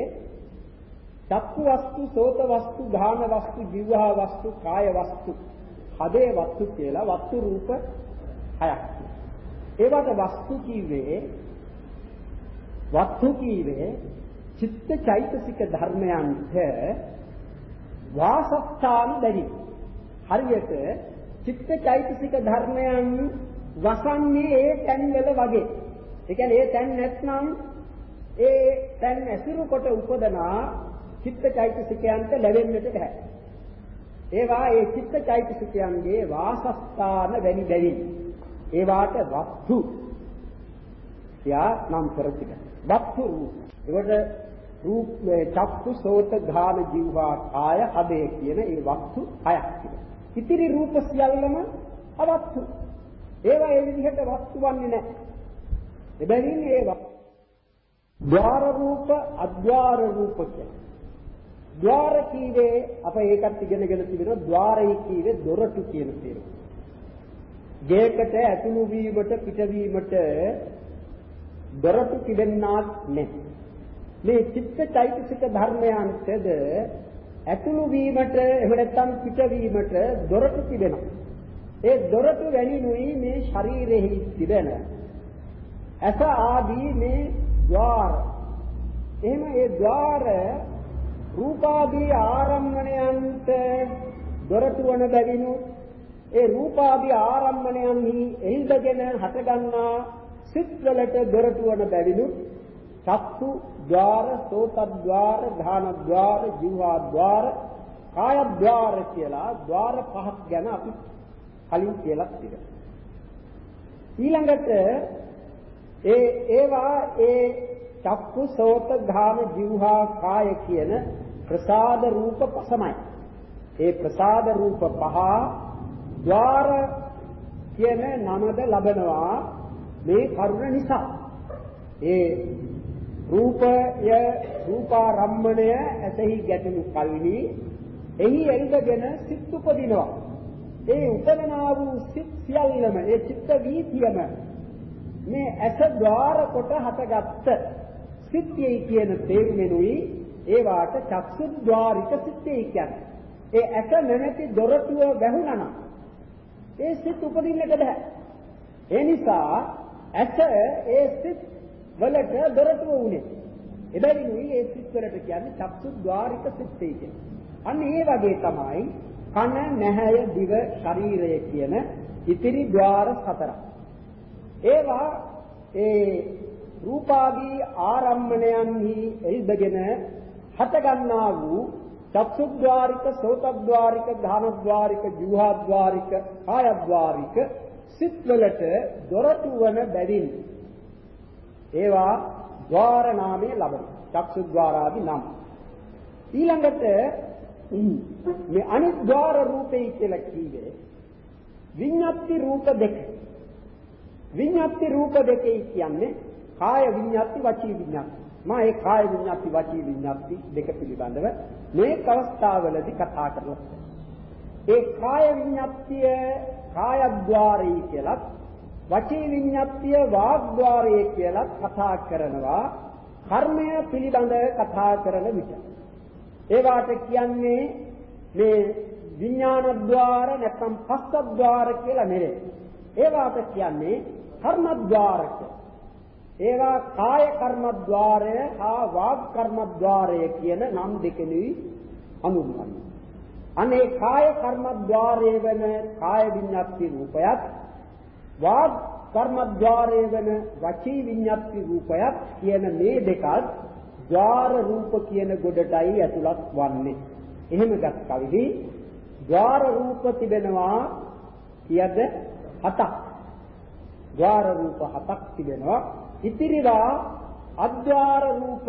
S1: චක්කු වස්තු සෝත වස්තු ධාන වස්තු ජීවහා වස්තු කාය වස්තු හදේ වස්තු කියලා වස්තු රූප හයක්. ඒවට වස්තු කීවේ වස්තු කීවේ චිත්ත චෛතසික ධර්මයන්ට වාසස්ථාන බැරි. හරියට චිත්ත චෛතසික ධර්මයන් වසන්නේ ඒ තැන්වල වගේ. ඒ කියන්නේ ඒ තැන් නැත්නම් ඒ තැන් ඇසුරු කොට උපදනා චිත්ත චෛතසිකයන්ට ලැබෙන්නට බෑ. ඒවා ඒ චිත්ත චෛතසිකයන්ගේ වාසස්ථාන වැනි බැවින් ඒවාට වස්තු යා නම් කරතික. වස්තු රූප. ඒකට රූප චක්කු සෝත ධාන ජීවා කාය හදේ කියන ඒ වස්තු හයක් තිබෙනවා. ඉතිරි රූප සියල්ලම අවස්තු. ඒවා ඒ විදිහට වස්තු වන්නේ නැහැ. එබැවින් ඒවා ద్వාර රූප අද්වාර රූප කියන්නේ. ద్వාර කීවේ අප ඒකත් ඉගෙනගෙන තිබෙනවා ద్వාරයි කීවේ දොරටු කියන තේරුම. ගේකට ඇතුළු වීමට පිටවීමට දොරටු තිබෙන්නාක් නැහැ. මේ චිත්ත චෛතසික ධර්මයන්ටද ඇතුළු වීමට එහෙම නැත්නම් පිටවීමට දොරටු තිබෙනවා. ඒ දොරටු වැලිනුයි මේ ශරීරෙහි තිබෙන. අස ආදී මේ ద్వාර. එහෙම ඒ ద్వාර රූපාදී ආරම්මණයන්ට දොරටු වන බැවිනු ඒ රූපාදී ආරම්මණයන්හි එල්බගෙන හටගන්නා සිත්වලට දොරටු වන බැවිනු චක්කු ద్వාර, සෝත ద్వාර, ධාන ద్వාර, જીවා ద్వාර, කාය ద్వාර කියලා ద్వාර පහක් ගැන අපි කලින් කියලා තිබෙනවා. ඊළඟට ඒ ඒවා ඒ චක්කු සෝත ධාන જીවහා කාය කියන ප්‍රසාද රූප පසමයි. ඒ ප්‍රසාද රූප පහ ద్వාර කියන නමද ලබනවා මේ කරුණ නිසා. ඒ රූපය රූපාරම්මණය ඇතෙහි ගැටෙනු කල්හි එහි එල්බගෙන සිත් උපදිනවා. ඒ උපදනා වූ සිත් සියල්ලම ඒ චිත්ත වීතියම මේ ඇස ద్వාර කොට හටගත්ත සිත්යයි කියන තේරුමෙනුයි ඒ වාට චක්සුද්්වාරික සිත්යයි කියන්නේ. ඒ ඇස නැමැති දොරටුව වැහුණා නම් ඒ සිත් උපදින්නට බෑ. ඒ නිසා ඇස ඒ සිත් වලට දොරටුව උනේ. එබැවිනුයි ඒ සිත් වලට කියන්නේ චක්සුද්්වාරික සිත්යයි කියන්නේ. අන්න ඒ වගේ තමයි කන, නැහැය, දිව, ශරීරය කියන ඉතිරි ద్వාර හතරක්. ඒවා ඒ රූපාදී ආරම්මණයන්හි එල්බගෙන හටගන්නා වූ චක්සුද්්වාරික, සෝතද්්වාරික, ධානද්්වාරික, ජීවහද්්වාරික, කායද්්වාරික සිත් වලට දොරටු වන බැවින් ඒවා ద్వාර නාමයේ ලබන චක්සු ద్వාරාදී නම් ඊළඟට මේ අනිත් ద్వාර රූපේ කියලා කිව්වේ විඤ්ඤාති රූප දෙක. විඤ්ඤාති රූප දෙකයි කියන්නේ කාය විඤ්ඤාති වචී විඤ්ඤාති. මා ඒ කාය විඤ්ඤාති වචී විඤ්ඤාති දෙක පිළිබඳව මේ අවස්ථාවවලදී කතා කරනවා. ඒ කාය විඤ්ඤාතිය කායද්්වාරී කියලා වචී විඤ්ඤාතිය වාග්ද්වාරයේ කියලා කතා කරනවා කර්මය පිළිබඳ කතා කරන විට ඒවාට කියන්නේ මේ විඥානද්්වාර නැත්නම් පස්සද්්වාර කියලා නෙවේ. ඒවාට කියන්නේ කර්මද්්වාරක. ඒවා කාය කර්මද්්වාරය හා වාග් කර්මද්්වාරය කියන නම් දෙකෙනුයි හඳුන්වන්නේ. අනේ කාය කර්මද්්වාරයේ වෙන කාය විඤ්ඤාති රූපයත් වාග් කර්මද්්වාරය වෙන වචී විඤ්ඤාති රූපයත් කියන මේ දෙකත් ద్వාර රූප කියන ගොඩටයි ඇතුළත් වන්නේ. එහෙමගත් කවිදි ద్వාර රූප තිබෙනවා කියද හතක්. ద్వාර රූප හතක් තිබෙනවා. ඉතිරිලා අද්වාර රූප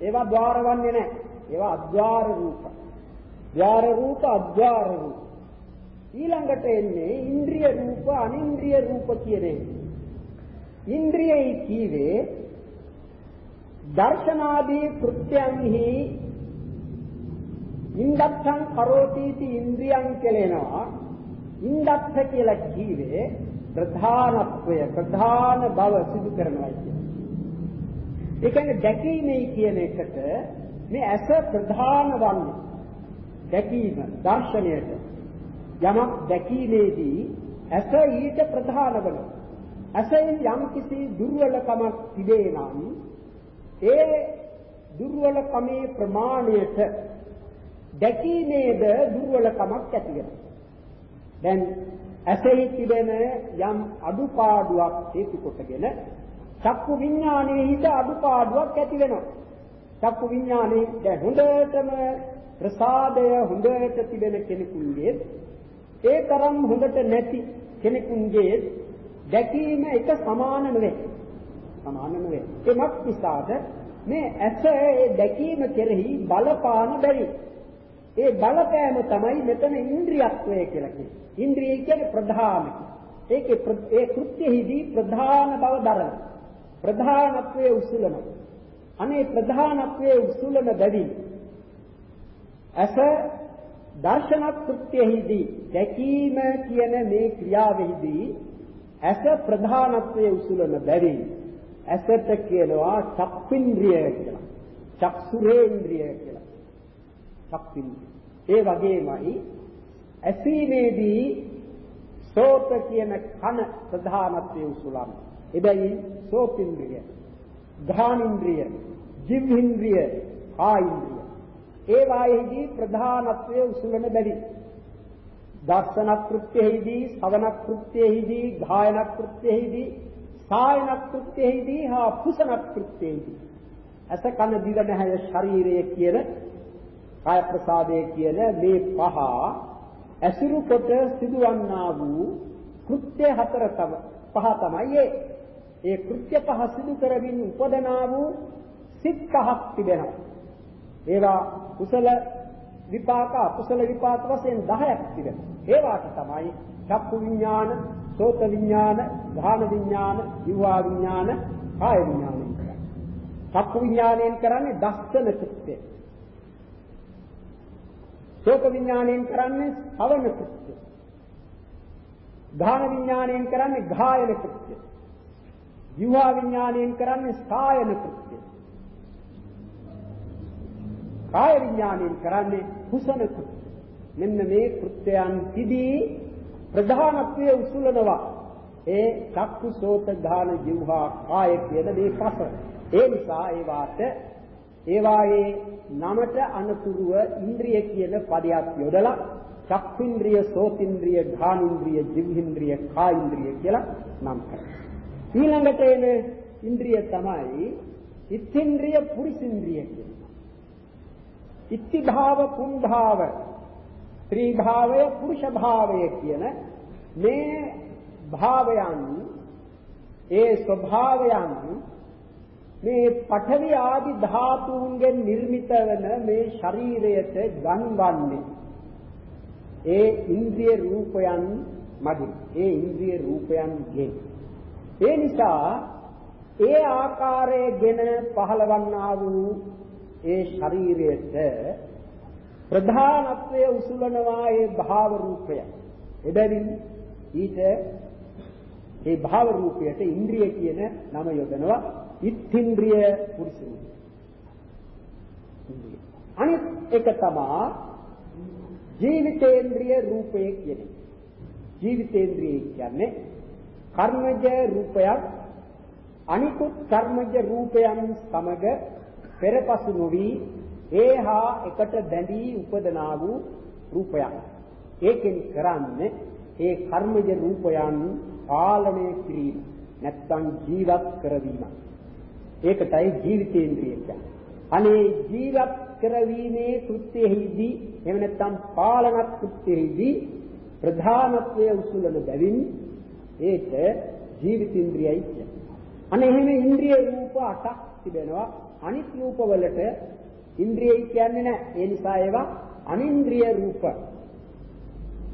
S1: ඒවා ద్వාර වන්නේ නැහැ. ඒවා අද්වාර රූප. ద్వාර රූප අද්වාර රූප. ඊළඟට එන්නේ ඉන්ද්‍රිය රූප අනින්ද්‍රිය රූප කියන එක. ඉන්ද්‍රියයි කීවේ දර්ශනාදී කෘත්‍යයන්හි ඉන්දත්තං කරෝතිති ඉන්ද්‍රියං කෙලෙනවා ඉන්දත්ත කියලා කීවේ ප්‍රධානත්වය ප්‍රධාන බව සිදු කරනවා කියන්නේ. ඒ කියන්නේ දැකීමේ කියන එකට මේ ඇස ප්‍රධාන වන්නේ. දැකීම දර්ශනයට යමක් දැකීමේදී ඇස ඊට ප්‍රධාන වෙනවා. ඇසෙන් යම් කිසි දුර්වලකමක් තිබේ නම් ඒ දුර්වලකමේ ප්‍රමාණයට දැකීමේද දුර්වලකමක් ඇති වෙනවා. දැන් ඇසෙහි තිබෙන යම් අඩුපාඩුවක් හේතු කොටගෙන චක්කු විඥානයේ හිත අඩුපාඩුවක් ඇති වෙනවා. චක්කු විඥානයේ දැන් හොඳටම ප්‍රසාදය හොඳට තිබෙන කෙනෙකුගේ ඒ තරම් හොඳට නැති කෙනෙකුගේ දැකීම එක සමාන නෙවෙයි. සමාන නෙවෙයි. එමත් නිසාද මේ ඇස ඒ දැකීම කෙරෙහි බලපාන බැරි. ඒ බලපෑම තමයි මෙතන ඉන්ද්‍රියත්වය කියලා කියන්නේ. ඉන්ද්‍රිය කියන්නේ ප්‍රධාන. ඒකේ ඒ කෘත්‍යෙහිදී ප්‍රධාන බව දරන. ප්‍රධානත්වයේ උසුලන. අනේ ප්‍රධානත්වයේ උසුලන බැවින් ඇස දර්ශන කෘත්‍යෙහිදී දැකීම කියන මේ ක්‍රියාවෙහිදී ඇස ප්‍රධානත්වයේ උසුලන බැවින් ඇසට කියනවා චක්ඛින්ද්‍රිය කියලා. චක්සුරේන්ද්‍රිය කියලා. චක්ඛින්ද්‍රිය. ඒ වගේමයි ඇසීමේදී සෝත කියන කන ප්‍රධානත්වයේ උසුලන. එබැවින් සෝතින්ද්‍රිය, ධානින්ද්‍රිය, ජීවහින්ද්‍රිය, කායින්ද්‍රිය. ඒ වායෙහිදී ප්‍රධානත්වයේ උසුලන බැරි. දර්ශන කෘත්‍යෙහිදී, ශ්‍රවණ කෘත්‍යෙහිදී, ගායන කෘත්‍යෙහිදී, සායන කෘත්‍යෙහිදී හා පුසන කෘත්‍යෙහිදී. අස කන දිව නැහැය ශරීරය කියන කාය ප්‍රසාදයේ කියන මේ පහ ඇසුරු කොට සිදුවන්නා වූ කෘත්‍ය හතර තම පහ තමයි ඒ. ඒ කෘත්‍ය පහ සිදු කරමින් උපදනා වූ සිත් පහක් තිබෙනවා. ඒවා කුසල විපාක අකුසල විපාක වශයෙන් 10ක් තිබෙනවා. ඒවාට තමයි චක්කු විඥාන, සෝත විඥාන, ධාන විඥාන, ජීවා විඥාන, කාය විඥාන කියන්නේ. චක්කු විඥාණයෙන් කරන්නේ දස්සන කෘත්‍ය. සෝත විඥාණයෙන් කරන්නේ ශ්‍රවණ කෘත්‍ය. ධාන විඥාණයෙන් කරන්නේ ගායන කෘත්‍ය. ජීවා විඥාණයෙන් කරන්නේ සායන කෘත්‍ය. කාය විඥාණයෙන් කරන්නේ කුසල කෘත්‍ය. මෙන්න මේ කෘත්‍යයන් තිබී ප්‍රධානත්වයේ උසුලනවා. ඒ චක්කු සෝත ධාන ජීවහා කාය කියන මේ පස. ඒ නිසා ඒ වාට ඒ වායේ නමට අනුතුරුව ඉන්ද්‍රිය කියන පදයක් යොදලා චක්ඛුන්ද්‍රිය, සෝතින්ද්‍රිය, ධානින්ද්‍රිය, ජීවහින්ද්‍රිය, කායින්ද්‍රිය කියලා නම් කරනවා. ඊළඟට එන ඉන්ද්‍රිය තමයි ඉත්ත්‍ින්ද්‍රිය, පුරිසින්ද්‍රිය කියන්නේ. ඉත්ති භාව, පුන් භාව, ත්‍රි භාවය, පුරුෂ භාවය කියන මේ භාවයන් ඒ ස්වභාවයන් මේ පඨවි ආදි ධාතුන්ගෙන් නිර්මිත වන මේ ශරීරයට ගන්වන්නේ ඒ ඉන්ද්‍රිය රූපයන් මගින් ඒ ඉන්ද්‍රිය රූපයන්ගෙන් ඒ නිසා ඒ ආකාරයෙන් පහළවන්නා වූ ඒ ශරීරයට ප්‍රධානත්වයේ උසුලනවා ඒ භාව රූපය. එබැවින් ඊට ඒ භාව රූපයට ඉන්ද්‍රිය කියන නම යොදනවා ඉත්ත්‍ින්ද්‍රිය පුරුෂ අනිත් එක තමයි ජීවිතේන්ද්‍රිය රූපය කියන්නේ. ජීවිතේන්ද්‍රිය කියන්නේ කර්මජ රූපයක් අනිකුත් කර්මජ රූපයන් සමග පෙරපසු නොවි ඒහා එකට බැඳී උපදනා වූ රූපයක් ඒකෙන් කරන්නේ ඒ කර්මජ රූපයන් පාලනය කිරීම නැත්තම් ජීවත් කරවීම ඒකටයි ජීවිතේන්ද්‍රිය කියන්නේ අනේ ජීවත් කරවීමේ කෘත්‍යෙහිදී එහෙම නැත්තම් පාලන කෘත්‍යෙහිදී ප්‍රධානත්වයේ උසුලන බැවින් ඒක ජීවිතින්ද්‍රියයි කියන්නේ. අනේ එහෙම ඉන්ද්‍රිය රූප 8ක් තිබෙනවා. අනිත් රූපවලට ඉන්ද්‍රියයි කියන්නේ නැහැ. ඒ නිසා ඒවා අනින්ද්‍රිය රූප.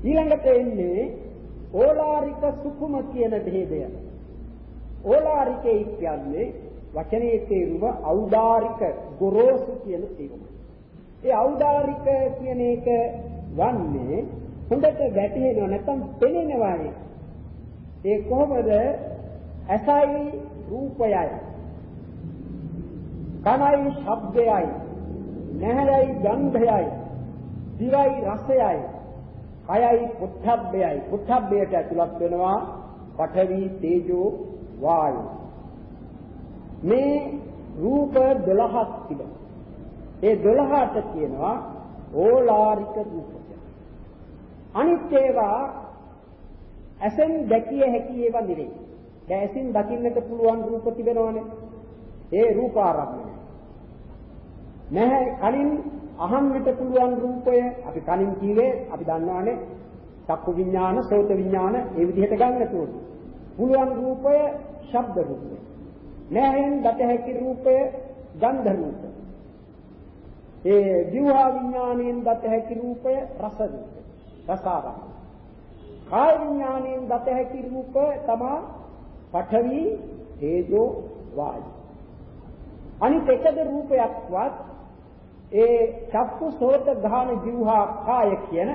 S1: ඊළඟට එන්නේ ඕලාරික සුකුම කියන ભેදය. ඕලාරිකේ කියන්නේ වචනේ තේරුම ඖදාරික ගොරෝසු කියන තේරුමයි. ඒ ඖදාරික කියන එක වන්නේ හොඳට වැටහෙනව නැත්නම් පෙනෙනවා ඒ කොහොමද ඇසයි රූපයයි කනයි ශබ්දයයි නැහැයි ගන්ධයයි දිවයි රසයයි කයයි පුත්තබ්බයයි පුත්තබ්බයට ඇතුළත් වෙනවා පඨවි තේජෝ වායු මේ රූප 12ක් තිබෙනවා ඒ 12ට කියනවා ඕලාරික රූප අනිත් ඒවා ඇසෙන් දැකිය හැකි ඒවා නෙවෙයි. දැන් ඇසින් දකින්නට පුළුවන් රූප තිබෙනවනේ. ඒ රූපාරම්මණය. නැහැ කලින් අහන්නට පුළුවන් රූපය අපි කලින් කිව්වේ අපි දන්නවානේ චක්කු විඥාන, සෝත විඥාන ඒ විදිහට ගන්න ඕනේ. පුළුවන් රූපය ශබ්ද රූපය. නැහෙන් දත හැකි රූපය ගන්ධ රූපය. ඒ ජීවා විඥාණයෙන් දත හැකි රූපය රස රූපය. රසාරම්. කාය විඥාණයෙන් දත හැකි රූප තමා පඨවි, තේජෝ, වායු. අනිත් එකද රූපයක්වත් ඒ චක්කු සෝත ගාන ජීවහා කාය කියන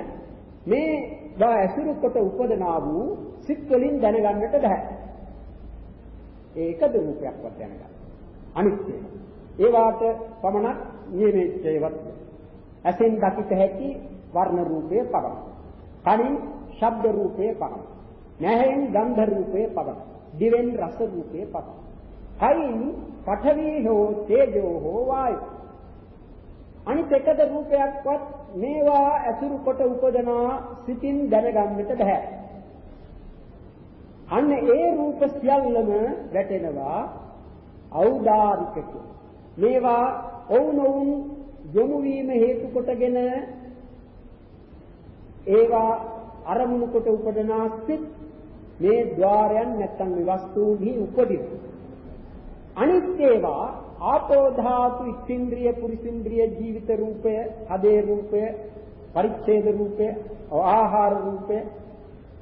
S1: මේ දා ඇසුරු කොට උපදනා වූ සිත් වලින් දැනගන්නට බෑ. ඒකද රූපයක්වත් දැනගන්න. අනිත්‍ය. ඒ වාට පමණක් නියමෙච්චේවත් ඇසෙන් දකිත හැකි වර්ණ රූපයේ පමණ. කනින් ශබ්ද රූපයේ පමණ. නැහෙන් ගන්ධ රූපයේ පමණ. දිවෙන් රස රූපයේ පමණ. කයින් පඨවි හෝ තේජෝ හෝ වායු අනිත් එකද රූපයක්වත් මේවා ඇසුරු කොට උපදනා සිතින් දැනගන්නට බෑ. අන්න ඒ රූප සියල්ලම වැටෙනවා ඖදාරික මේවා ඔවුනොවුන් යොමු වීම හේතු කොටගෙන ඒවා අරමුණු කොට උපදනා සිත් මේ ద్వාරයන් නැත්තම් මේ වස්තුන්හි උපදින. අනිත් ඒවා ආපෝ ධාතු ඉන්ද්‍රිය පුරිසින්ද්‍රිය ජීවිත රූපය, හදේ රූපය, පරිච්ඡේද රූපය, ආහාර රූපය,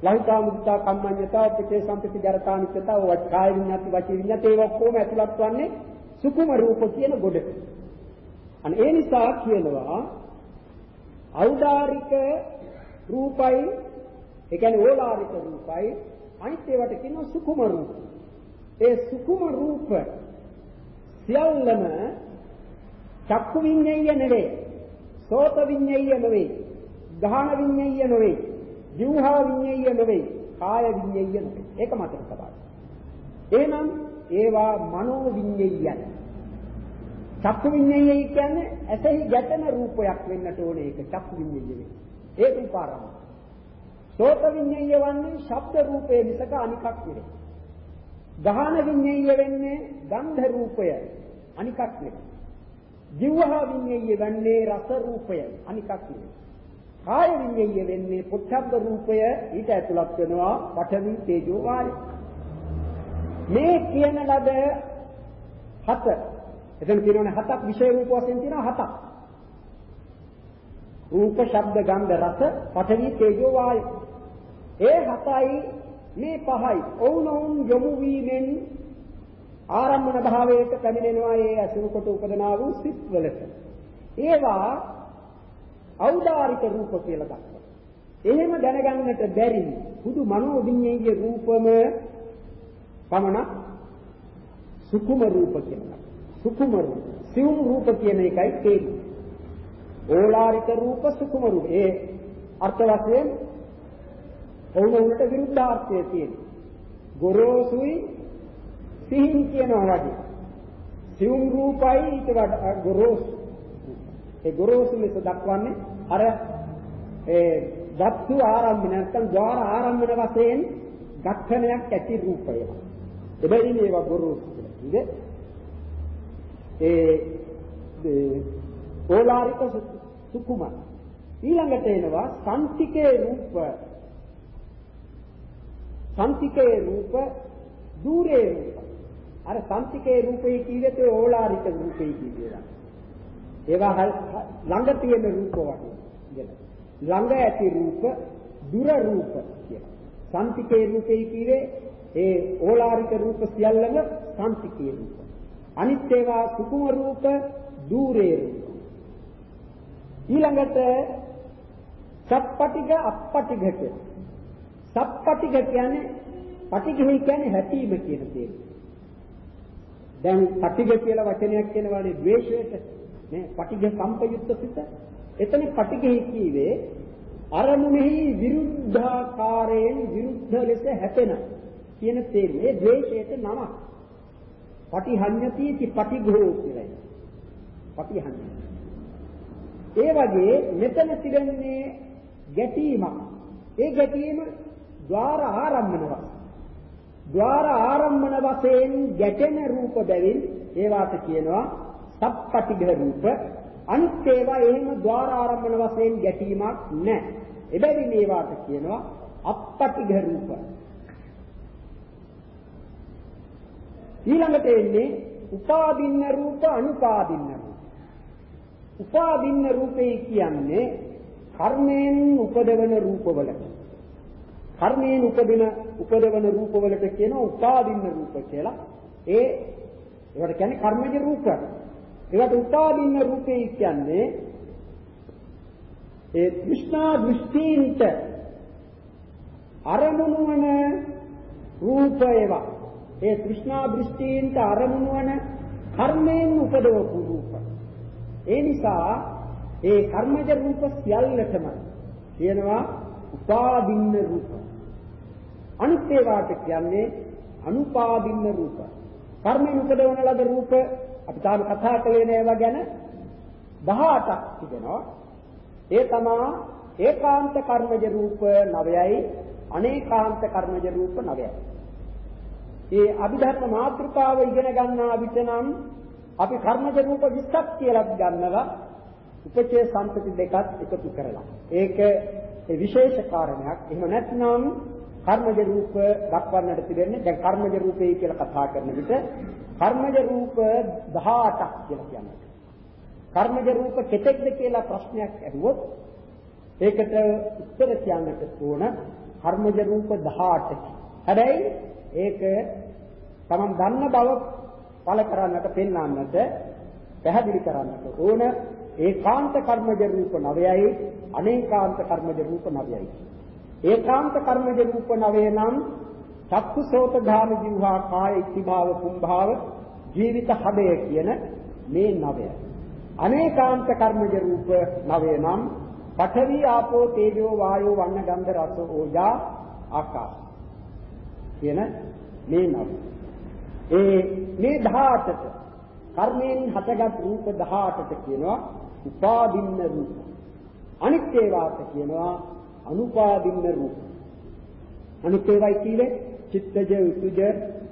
S1: ලහිතා මුත්තා කම්මඤ්ඤතා පිටේ සම්පති ජරතා නිත්‍යතා වචාය විඤ්ඤාති වචී විඤ්ඤාති ඒවා කොහොම ඇතුළත් වන්නේ සුකුම රූප කියන ගොඩට. අන්න ඒ නිසා කියනවා ඖදාරික රූපයි ඒ කියන්නේ ඕලාරික රූපයි අනිත් ඒවට කියනවා සුකුම රූප. ඒ සුකුම රූප සියල්ලම චක්කු විඤ්ඤය නෙවේ. සෝත විඤ්ඤය නෙවේ. ගාහන විඤ්ඤය නෙවේ. ජීවහා විඤ්ඤය නෙවේ. කාය විඤ්ඤය නෙවේ. ඒක මතක තබා. එහෙනම් ඒවා මනෝ විඤ්ඤයයන්. චක්කු විඤ්ඤයයි කියන්නේ ඇසෙහි ගැටෙන රූපයක් වෙන්නට ඕනේ ඒක චක්කු විඤ්ඤයයි. ඒ රූපාරම්භ. සෝත විඤ්ඤය වන්නේ ශබ්ද රූපේ මිසක අනිකක් නෙවෙයි. ගාහන විඤ්ඤය වෙන්නේ ගන්ධ රූපය අනිකක් නෙවෙයි. ජීවහා විඤ්ඤය වෙන්නේ රස රූපය අනිකක් නෙවෙයි. කාය විඤ්ඤය වෙන්නේ පොට්ටබ්බ රූපය ඊට ඇතුළත් වෙනවා පඨවි තේජෝ වායු. මේ කියන ලද හත එතන කියනවනේ හතක් විෂය රූප වශයෙන් තියෙනවා හතක්. රූප, ශබ්ද, ගන්ධ, රස, පඨවි, තේජෝ, වායු. ඒ හතයි මේ පහයි ඔවුනොවුන් යොමු වීමෙන් ආරම්භන භාවයට පැමිණෙනවා ඒ අසුරු කොට උපදනා වූ සිත් වලට. ඒවා ඖදාරික රූප කියලා දක්වනවා. එහෙම දැනගන්නට බැරි බුදු මනෝවිඤ්ඤාණීය රූපම පමණ සුකුම රූප කියලා. සුකුම රූප. සිවුම් රූප කියන එකයි තේරුම. ඕලාරික රූප සුකුම රූප. ඒ අර්ථ වශයෙන් ඔවුන උන්ට විරුද්ධාර්ථය තියෙනවා. ගොරෝසුයි සිහින් කියනවා වගේ. සිවුම් රූපයි ඊට වඩා ගොරෝසු. ඒ ගොරෝසු ලෙස දක්වන්නේ අර ඒ වස්තු ආරම්භ නැත්නම් ద్వාර ආරම්භන වශයෙන් ගක්ෂණයක් ඇති රූපය. එබැවින් ඒවා ගොරෝසු කියලා කිව්වේ. ඒ ඕලාරික සුකුම ඊළඟට එනවා සම්තිකේ රූප සම්තිකේ රූප দূරේ රූප. අර සම්තිකේ රූපේ කියවිත ඕලාරික රූපේ කියනවා ඒවා ළඟ තියෙන රූප වගේ ළඟ ඇති රූප දුර රූප කියලා. සම්තිකේ රූපේ කියවේ ඒ ඕලාරික රූප සියල්ලම සම්තිකේ රූප. අනිත් ඒවා සුකුම රූප দূරේ රූප. ඊළඟට සප්පටිග අප්පටිග කියන. සප්පටිග කියන්නේ පටිගෙහි කියන්නේ හැපීම කියන දේ. දැන් පටිග කියලා වචනයක් කියනවානේ ද්වේෂයට නේ පටිග සම්පයුක්ත සිත. එතන පටිගෙහි කීවේ අරමුණෙහි විරුද්ධාකාරයෙන් විරුද්ධ ලෙස හැපෙන කියන තේරුම. ඒ ද්වේෂයට නමක්. පටිහඤ්ඤති इति පටිඝෝ කියලා. පටිහඤ්ඤ. ඒ වගේ මෙතන තිබෙන්නේ ගැටීමක්. ඒ ගැටීම ద్వාර ආරම්මන වශයෙන්. ద్వාර ආරම්මන වශයෙන් ගැටෙන රූප බැවින් ඒවාට කියනවා සප්පටිඝ රූප. අනිත් ඒවා එහෙම ద్వාර ආරම්මන වශයෙන් ගැටීමක් නැහැ. එබැවින් ඒවාට කියනවා අප්පටිඝ රූප. ඊළඟට එන්නේ උපාදින්න රූප අනුපාදින්න රූප. උපාදින්න රූපේ කියන්නේ කර්මයෙන් උපදවන රූපවලට කර්මයෙන් උපදින උපදවන රූපවලට කියනවා උපාදින්න රූප කියලා. ඒ ඒවට කියන්නේ කර්මජ රූප. ඒවට උපාදින්න රූපේ කියන්නේ ඒ තෘෂ්ණා දෘෂ්ටීන්ට අරමුණු වන රූප ඒවා ඒ තෘෂ්ණා දෘෂ්ටීන්ට අරමුණු වන කර්මයෙන් උපදවපු රූප ඒ නිසා ඒ කර්මජ රූප සියල්ලටම කියනවා උපාදින්න රූප අනිත් ඒවාට කියන්නේ අනුපාදින්න රූප කර්මයෙන් උපදවන ලද රූප අපි තාම කතා කළේ නේවා ගැන 18ක් තිබෙනවා ඒ තමා ඒකාන්ත කර්මජ රූප 9යි අනේකාන්ත කර්මජ රූප 9යි. ඒ අභිධර්ම මාතෘකාව ඉගෙන ගන්නා විට නම් අපි කර්මජ රූප 20ක් කියලා ගන්නවා උපචේ සම්පති දෙකත් එකතු කරලා. ඒක ඒ විශේෂ කාරණයක්. එහෙම නැත්නම් කර්මජ රූප දක්වන්නට තිබෙන්නේ දැන් කර්මජ රූපේ කියලා කතා කරන විට කර්මජ රූප 18ක් කියලා කියන්නේ. කර්මජ රූප කෙතෙක්ද කියලා ප්‍රශ්නයක් ඇහුවොත් ඒකට උත්තර කියන්නට ඕන කර්මජ රූප 18කි. හැබැයි ඒක තමන් දන්න බව පළ කරන්නට පෙන්වන්නට පැහැදිලි කරන්නට ඕන ඒකාන්ත කර්මජ රූප 9යි අනේකාන්ත කර්මජ රූප 9යි. ඒකාන්ත කර්මජ රූප 9 නම් චක්කු සෝත ධාම ජීවහා කාය ඉතිභාව කුම්භාව ජීවිත හදය කියන මේ 9යි. අනේකාන්ත කර්මජ රූප නවය නම් පඨවි ආපෝ තේජෝ වායෝ වන්න ගන්ධ රස ඕජා ආකාශ කියන මේ නව. ඒ මේ 18ට කර්මයෙන් හටගත් රූප 18ට කියනවා උපාදින්න රූප. අනිත් ඒවාට කියනවා අනුපාදින්න රූප. අනිත් ඒවායි කියන්නේ චිත්තජ උතුජ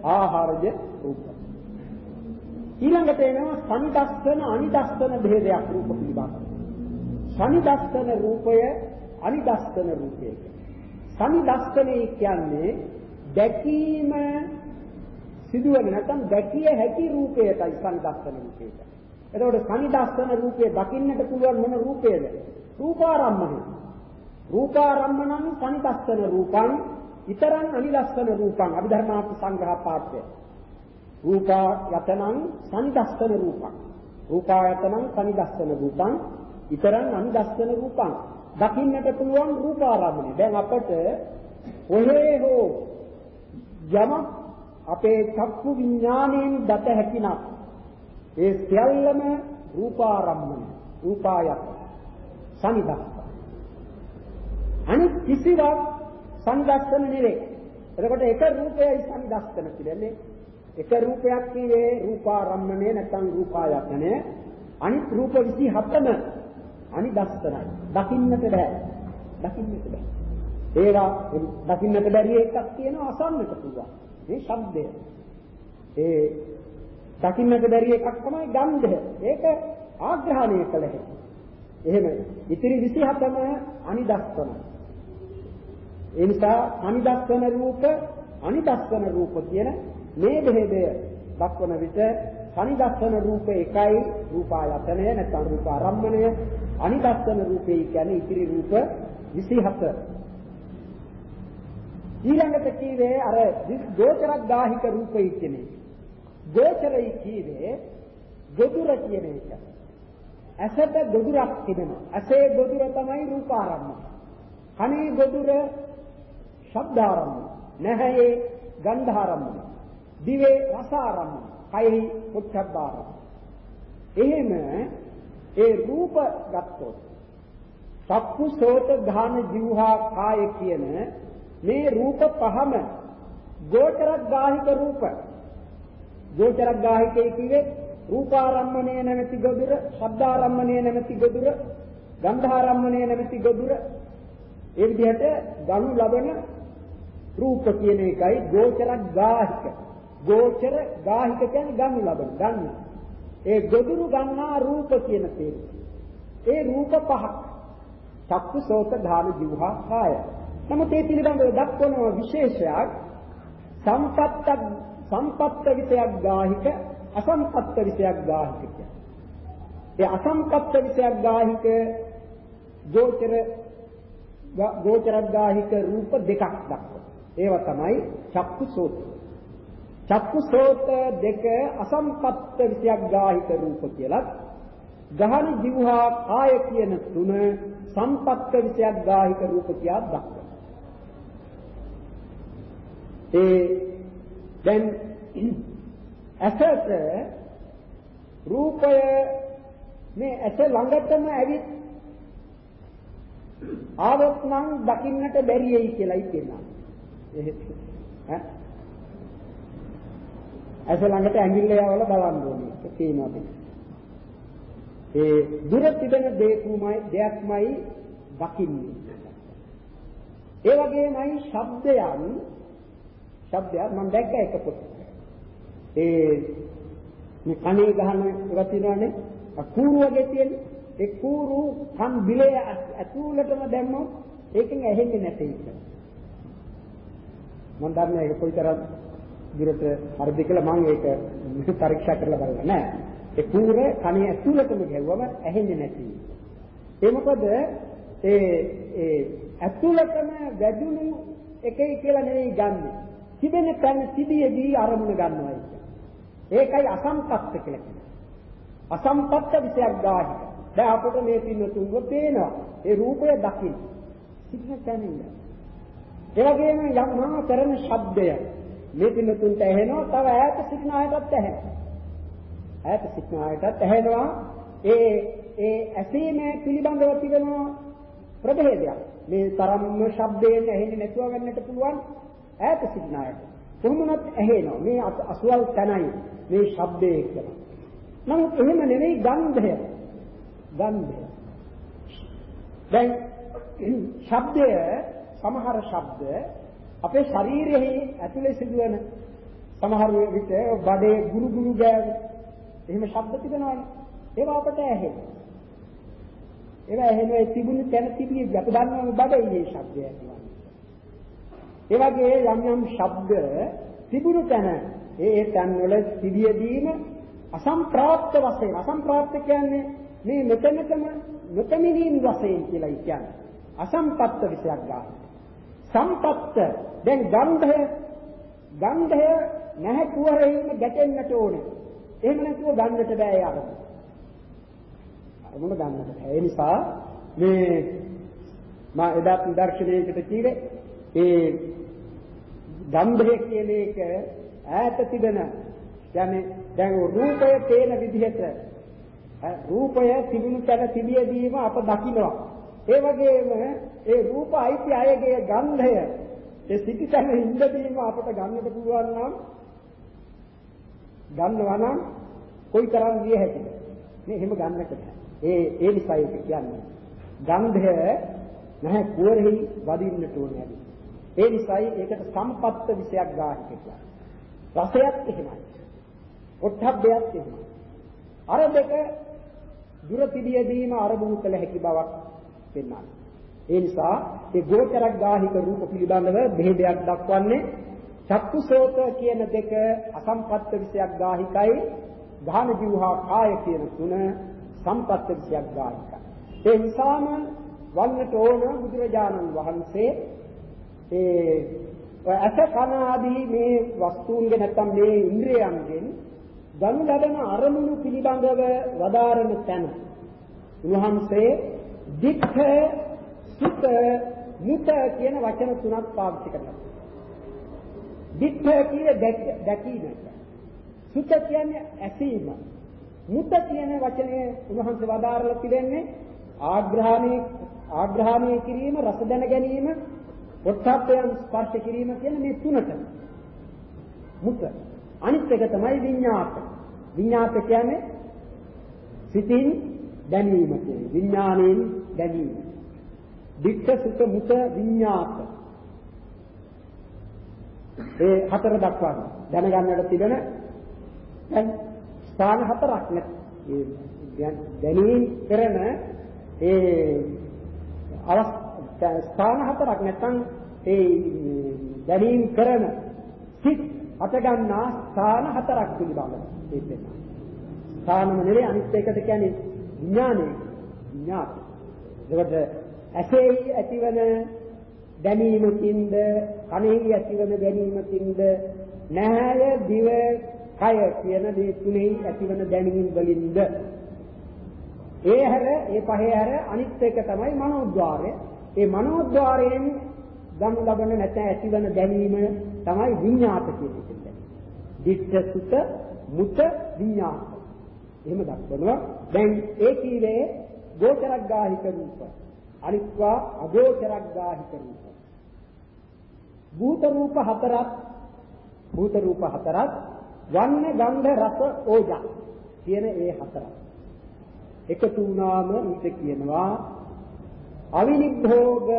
S1: ආහාරජ රූප. ඊළඟට එනවා සනිදස්සන අනිදස්සන භේදයක් රූප පිළිබඳ. සනිදස්සන රූපය අනිදස්සන රූපය. සනිදස්සනේ කියන්නේ දැකීම සිදුවෙන නැත්නම් දැකිය හැකි රූපයටයි සනිදස්සන රූපයට. එතකොට සනිදස්සන රූපය දකින්නට පුළුවන් මොන රූපයද? රූපාරම්මණය. රූපාරම්මණං සනිදස්සන රූපං ඊතරං අනිදස්සන රූපං අභිධර්මාර්ථ සංග්‍රහ පාඨය. රූපායතනං සංදස්සන රූපං. රූපායතනං සංදස්සන රූපං ඊතරං අනිදස්සන රූපං. දකින්නට පුළුවන් රූපාරම්මණය. දැන් අපට ඔහේ හෝ යම අපේ චක්කු විඥාණයෙන් දත හැකිනම් ඒ සියල්ලම රූපාරම්මණය. රූපායත සංදස්ස අනිත් කිසිවක් සංදස්සන නෙවේ එතකොට එක රූපයයි සංදස්සන කියන්නේ. එක රූපයක් කියේ රූපාරම්මණය නැත්නම් රූපායතනය. අනිත් රූප 27ම අනිදස්සනයි දකින්නට බෑ. දකින්නට බෑ. ඒවා දකින්නට බැරි එකක් තියෙනවා අසන්නට පුළුවන්. මේ ශබ්දය. ඒ දකින්නට බැරි එකක් තමයි ගන්ධය. ඒක ආග්‍රහණය කළ හැකි. එහෙම ඉතිරි 27ම අනිදස්සනයි ඒ නිසා අනිදස්සන රූප අනිදස්සන රූප කියන මේ බෙහෙදය දක්වන විට සනිදස්සන රූප එකයි රූපායතනය නැත්නම් රූපාරම්මණය. අනිදස්සන රූපේ කියන්නේ ඉතිරි රූප 27 ඊළඟට කීවේ අර ගෝචරග්ගාහික රූපයි කියන්නේ ගෝචරයි කීවේ ගොදුර කියන එක. ඇසට ගොදුරක් තිබෙනවා. ඇසේ ගොදුර තමයි රූපාරම්මණය. කනේ ගොදුර ශබ්දාරම්මණය නැහැයේ ගන්ධාරම්මණය දිවේ රස ආරම්භ, කයෙහි පොට්ටබ්බාරම්භ. එහෙම ඒ රූප ගත්තොත් චක්කු සෝත ධාන ජීවහා කාය කියන මේ රූප පහම ගෝචරග්ගාහික රූප. ගෝචරග්ගාහිකයි කියේ රූපාරම්මණය නැමැති ගොදුර, ශබ්දාරම්මණය නැමැති ගොදුර, ගන්ධාරම්මණය නැමැති ගොදුර ඒ විදිහට ගනු ලබන රූප කියන එකයි ගෝචරග්ගාහික. ගෝචර ගාහික කියන්නේ ගනු ලබන ගන්න. ඒ ගොදුරු ගන්නා රූප කියන තේරුම. ඒ රූප පහක්. චක්කු සෝත ධාන જીවහා කාය. නමුත් ඒ පිළිබඳව දක්වන විශේෂයක් සම්පත්ත සම්පත්ත විතයක් ගාහික අසම්පත්ත විෂයක් ගාහික කියන්නේ. ඒ අසම්පත්ත විෂයක් ගාහික ගෝචර ගෝචරග්ගාහික රූප දෙකක් දක්වනවා. ඒවා තමයි චක්කුසෝත. චක්කුසෝත දෙක අසම්පත්ත විෂයක් ගාහික රූප කියලා. ගහන ජීවහා කාය කියන තුන සම්පත්ත විෂයක් ගාහික රූප කියලා දක්වනවා. ඒ දැන් ඇසට රූපය මේ ඇස ළඟටම ඇවිත් ආවොත් නම් දකින්නට බැරියයි කියලායි කියනවා. ඈ ඇස ළඟට ඇඟිල්ල යවලා බලන්න ඕනේ. ඒක තියෙනවා. ඒ දුර තිබෙන දෙයක්මයි දෙයක්මයි දකින්නේ. ඒ වගේමයි ශබ්දයන් ශබ්දයක් මම දැක්ක එක පොතක්. ඒ මේ කණේ ගහන ඒවා තියෙනවානේ කූරු වගේ තියෙන ඒ කූරු කන් බිලේ ඇතුළටම දැම්මොත් ඒකෙන් ඇහෙන්නේ නැtei කියලා. මම දන්නේ ඒක කොයිතරම් දුරට හරිද කියලා මම ඒක පරීක්ෂා කරලා බලලා නෑ. ඒ කූර කණේ ඇතුළටම ගැහුවම ඇහෙන්නේ නැති. ඒ මොකද ඒ ඒ ඇතුළටම වැඩුණු එකයි කියලා නෙවෙයි ගන්නෙ. තිබෙන තැන තිබියදී අරමුණ ගන්නවා ඒකයි අසම්පත්ත කියලා කියන්නේ. අසම්පත්ත විෂයක් ගාහි. දැන් අපට මේ පින්නතුන්ව පේනවා. ඒ රූපය දකින්න. සිටින තැනින්ද. ඒ වගේම යම් කරන ශබ්දය මේ පින්නතුන්ට ඇහෙනවා. තව ඈත සිටින අයටත් ඇහෙනවා. ඈත සිටින අයටත් ඇහෙනවා. ඒ ඒ ඇසීමේ පිළිබඳව තිබෙන ප්‍රභේදයක්. මේ තරම්ම ශබ්දයෙන් ඇහෙන්නේ නැතුව වෙන්නට පුළුවන් ඈත සිටින අයට. කොහොමවත් ඇහෙනවා. මේ අසුවල් තනයි මේ ශබ්දයේ කියලා. නමුත් එහෙම නෙවෙයි ගන්ධය. ගන්ධය. දැන් ශබ්දය සමහර ශබ්ද අපේ ශරීරයේ ඇතුලේ සිදුවන සමහර විට බඩේ ගුරු ගුරු ගෑව එහෙම ශබ්ද තිබෙනවානේ. ඒවා අපට ඇහෙනවා. ඒවා ඇහෙනවා තිබුණු තැන තිබියදී අපි දන්නවා බඩේ මේ ශබ්දය ඇතිවන්නේ. ඒ වගේ යම් යම් ශබ්ද තිබුණු තැන ඒ ඒ තැන් වල තිබියදීම අසම්ප්‍රාප්ත වශයෙන් අසම්ප්‍රාප්ත කියන්නේ මේ මෙතනකම නොතමිනීන් වශයෙන් කියලා කියන්නේ අසම්පත්ත විෂයක් ගන්න. සම්පත්ත දැන් ගන්ධය ගන්ධය නැහැ කුවරෙහිම ගැටෙන්නට ඕනේ. එහෙම නැතුව ගන්නට බෑ යාර. අරමුණ ගන්නට බෑ. ඒ නිසා මේ මා එදා දර්ශනයකට කිව්වේ ඒ ගන්ධය කියන එක ඈත තිබෙන කියන්නේ දැන් රූපය පේන විදිහට රූපය තිබුණු තැන තිබියදීම අප දකිනවා ඒ වගේම ඒ රූප අයිති අයගේ ගන්ධය ඒ සිටිතන ඉඳදීම අපට ගන්නට පුළුවන් නම් ගන්නවා නම් කොයිතරම් විය හැකිද? මේ එහෙම ගන්නට බෑ. ඒ ඒ නිසා ඒක කියන්නේ. ගන්ධය නැහැ කුවරෙහි වදින්නට ඕනේ ඒ නිසායි ඒකට සම්පත්ත විෂයක් ගාහික කියන්නේ රසයත් එහෙමයි. ඔට්ඨබ්බයත් එහෙමයි. අර දෙක දුර පිළියදීම අරමුණු කළ හැකි බවක් පෙන්වනවා. ඒ නිසා මේ ගෝචරක් ගාහික රූප පිළිබඳව බෙහෙදයක් දක්වන්නේ චක්කුසෝත කියන දෙක අසම්පත්ත විෂයක් ගාහිකයි ධාන ජීවහා කාය කියන තුන සම්පත්ත විෂයක් ගාහිකයි. ඒ නිසාම වන්නට ඕන බුදුරජාණන් වහන්සේ ඒ ඇස කන ආදී මේ වස්තුන්ගේ නැත්තම් මේ ඉන්ද්‍රයන්ගෙන් ගනු ලබන අරමුණු පිළිබඳව වදාරන තැන උන්වහන්සේ දික්ඛ සුත මුත කියන වචන තුනක් පාවිච්චි කරනවා. දික්ඛ කියේ දැකීම. සුත කියන්නේ ඇසීම. මුත කියන වචනේ උන්වහන්සේ වදාරලා තිබෙන්නේ ආග්‍රහණේ ආග්‍රහණය කිරීම, රස දැන ගැනීම, පොට්ටබ්බයන් ස්පර්ශ කිරීම කියන මේ තුනට. මුත. අනිත් එක තමයි විඤ්ඤාත. විඤ්ඤාත කියන්නේ සිතින් දැනීම කියන්නේ විඥාණයෙන් දැනීම. දික්ක සුත මුත විඤ්ඤාත. ඒ හතර දක්වන්න. දැනගන්නට තිබෙන දැන් ස්ථාන හතරක් නේ. ඒ දැනීම කරන ඒ අවස්ථා ස්ථාන හතරක් නැත්නම් ඒ දැනීම කරන සිත් අටගන්නා ස්ථාන හතරක් පිළිබඳව මේ දෙන්නා. ස්ථානම නෙවෙයි අනිත් එකට කියන්නේ විඥානය. විඥාත. ඒකට ඇසෙහි ඇතිවන දැනීමකින්ද කනෙහි ඇතිවන දැනීමකින්ද නැහැය දිව කය කියන මේ තුනෙහි ඇතිවන දැනීම් වලින්ද ඒ හැර ඒ පහේ හැර අනිත් එක තමයි මනෝද්වාරය. ඒ මනෝද්වාරයෙන් ගනු ලබන නැත්නම් ඇතිවන දැනීම තමයි විඤ්ඤාත කියන්නේ. දිට්ඨ සුත මුත විඤ්ඤාත. එහෙම දක්වනවා. දැන් ඒ කීවේ ගෝචරග්ගාහික රූප. අනිත්වා අගෝචරග්ගාහික රූප. භූත රූප හතරක් භූත රූප හතරක් වන්න ගන්ධ රස ඕජා කියන ඒ හතරක්. එකතු වුණාම ඊට කියනවා අවිනිභෝග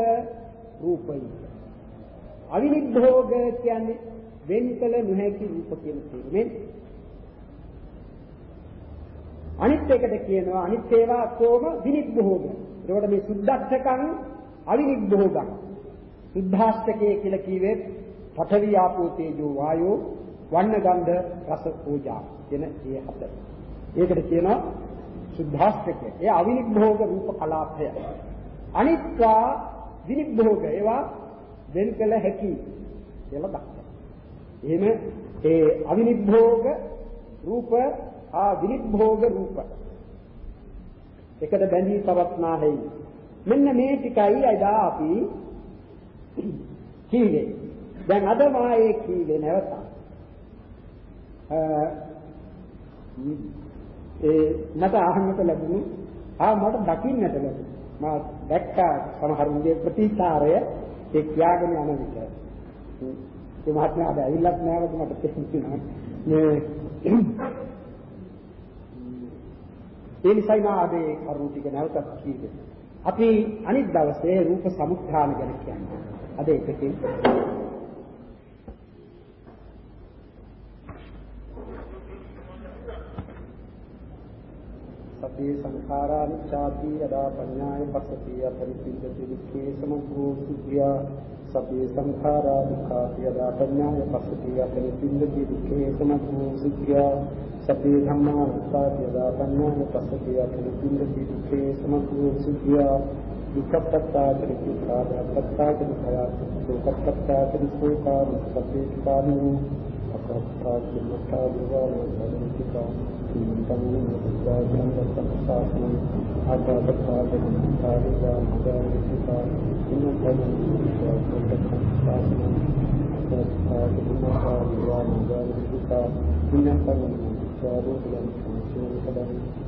S1: රූපය. අවිනිභෝග කියන්නේ වෙන්කල නොහැකි රූප කියන තේරුමෙන් අනිත් එකට කියනවා අනිත් ඒවා කොම විනිභෝග. ඒකට මේ සුද්ධක්ෂකං අවිනිභෝගං. සුද්ධාෂ්ටකයේ කියලා කිව්වේ පඨවි ආපෝ තේජෝ වායෝ වන්න ගන්ධ රස පූජා කියන මේ හතර. ඒකට කියනවා සුද්ධාස්තකය. ඒ අවිනිභෝග රූප කලාපය. අනිත්වා විනිභෝග ඒවා වෙන් කළ හැකි කියලා දක්වනවා. එහෙම ඒ අවිනිභෝග රූප ආ විනිභෝග රූප එකට බැඳී පවත්නා හැයි. මෙන්න මේ ටිකයි අදා අපි කීවේ. දැන් අද මා ඒ කීවේ නැවත. ඒ මට අහන්නට ලැබුණේ ආ මට දකින්නට ලැබුණා. මා දැක්කා සමහරුන්ගේ ප්‍රතිචාරය ඒ කියාගෙන යන විට. ඒ මහත්මයා අද ඇවිල්ලත් නැවත මට තේරුණා. මේ ඒ නිසායි මා අද ඒ කරුණු ටික නැවතත් කිව්වේ. අපි අනිත් දවසේ රූප සමුත්ථාන ගැන කියන්නේ. අද එකකින් සබ්බේ සංඛාරා නිච්ඡාති යදා පඤ්ඤාය පස්සති අපරිපින්දති වික්ඛේ සමුඛෝ සුඛියා සබ්බේ සංඛාරා දුක්ඛාති යදා පඤ්ඤාය පස්සති අපරිපින්දති වික්ඛේ සමුඛෝ සුඛියා සබ්බේ ධම්මා අනාත්තාති යදා පඤ්ඤාය පස්සති අපරිපින්දති වික්ඛේ සමුඛෝ සුඛියා දුක්ඛප්පත්තාති දුක්ඛාපත්තාති භයාති දුක්ඛප්පත්තාති සෝකා සබ්බේ කාමෝ අපත්තාති මුක්ඛා විවාදෝ සම්පිතා සීතං සාධන සත්‍යාසන ආකාශපාදක කාර්යය මුදාරිතා ඉන්නතන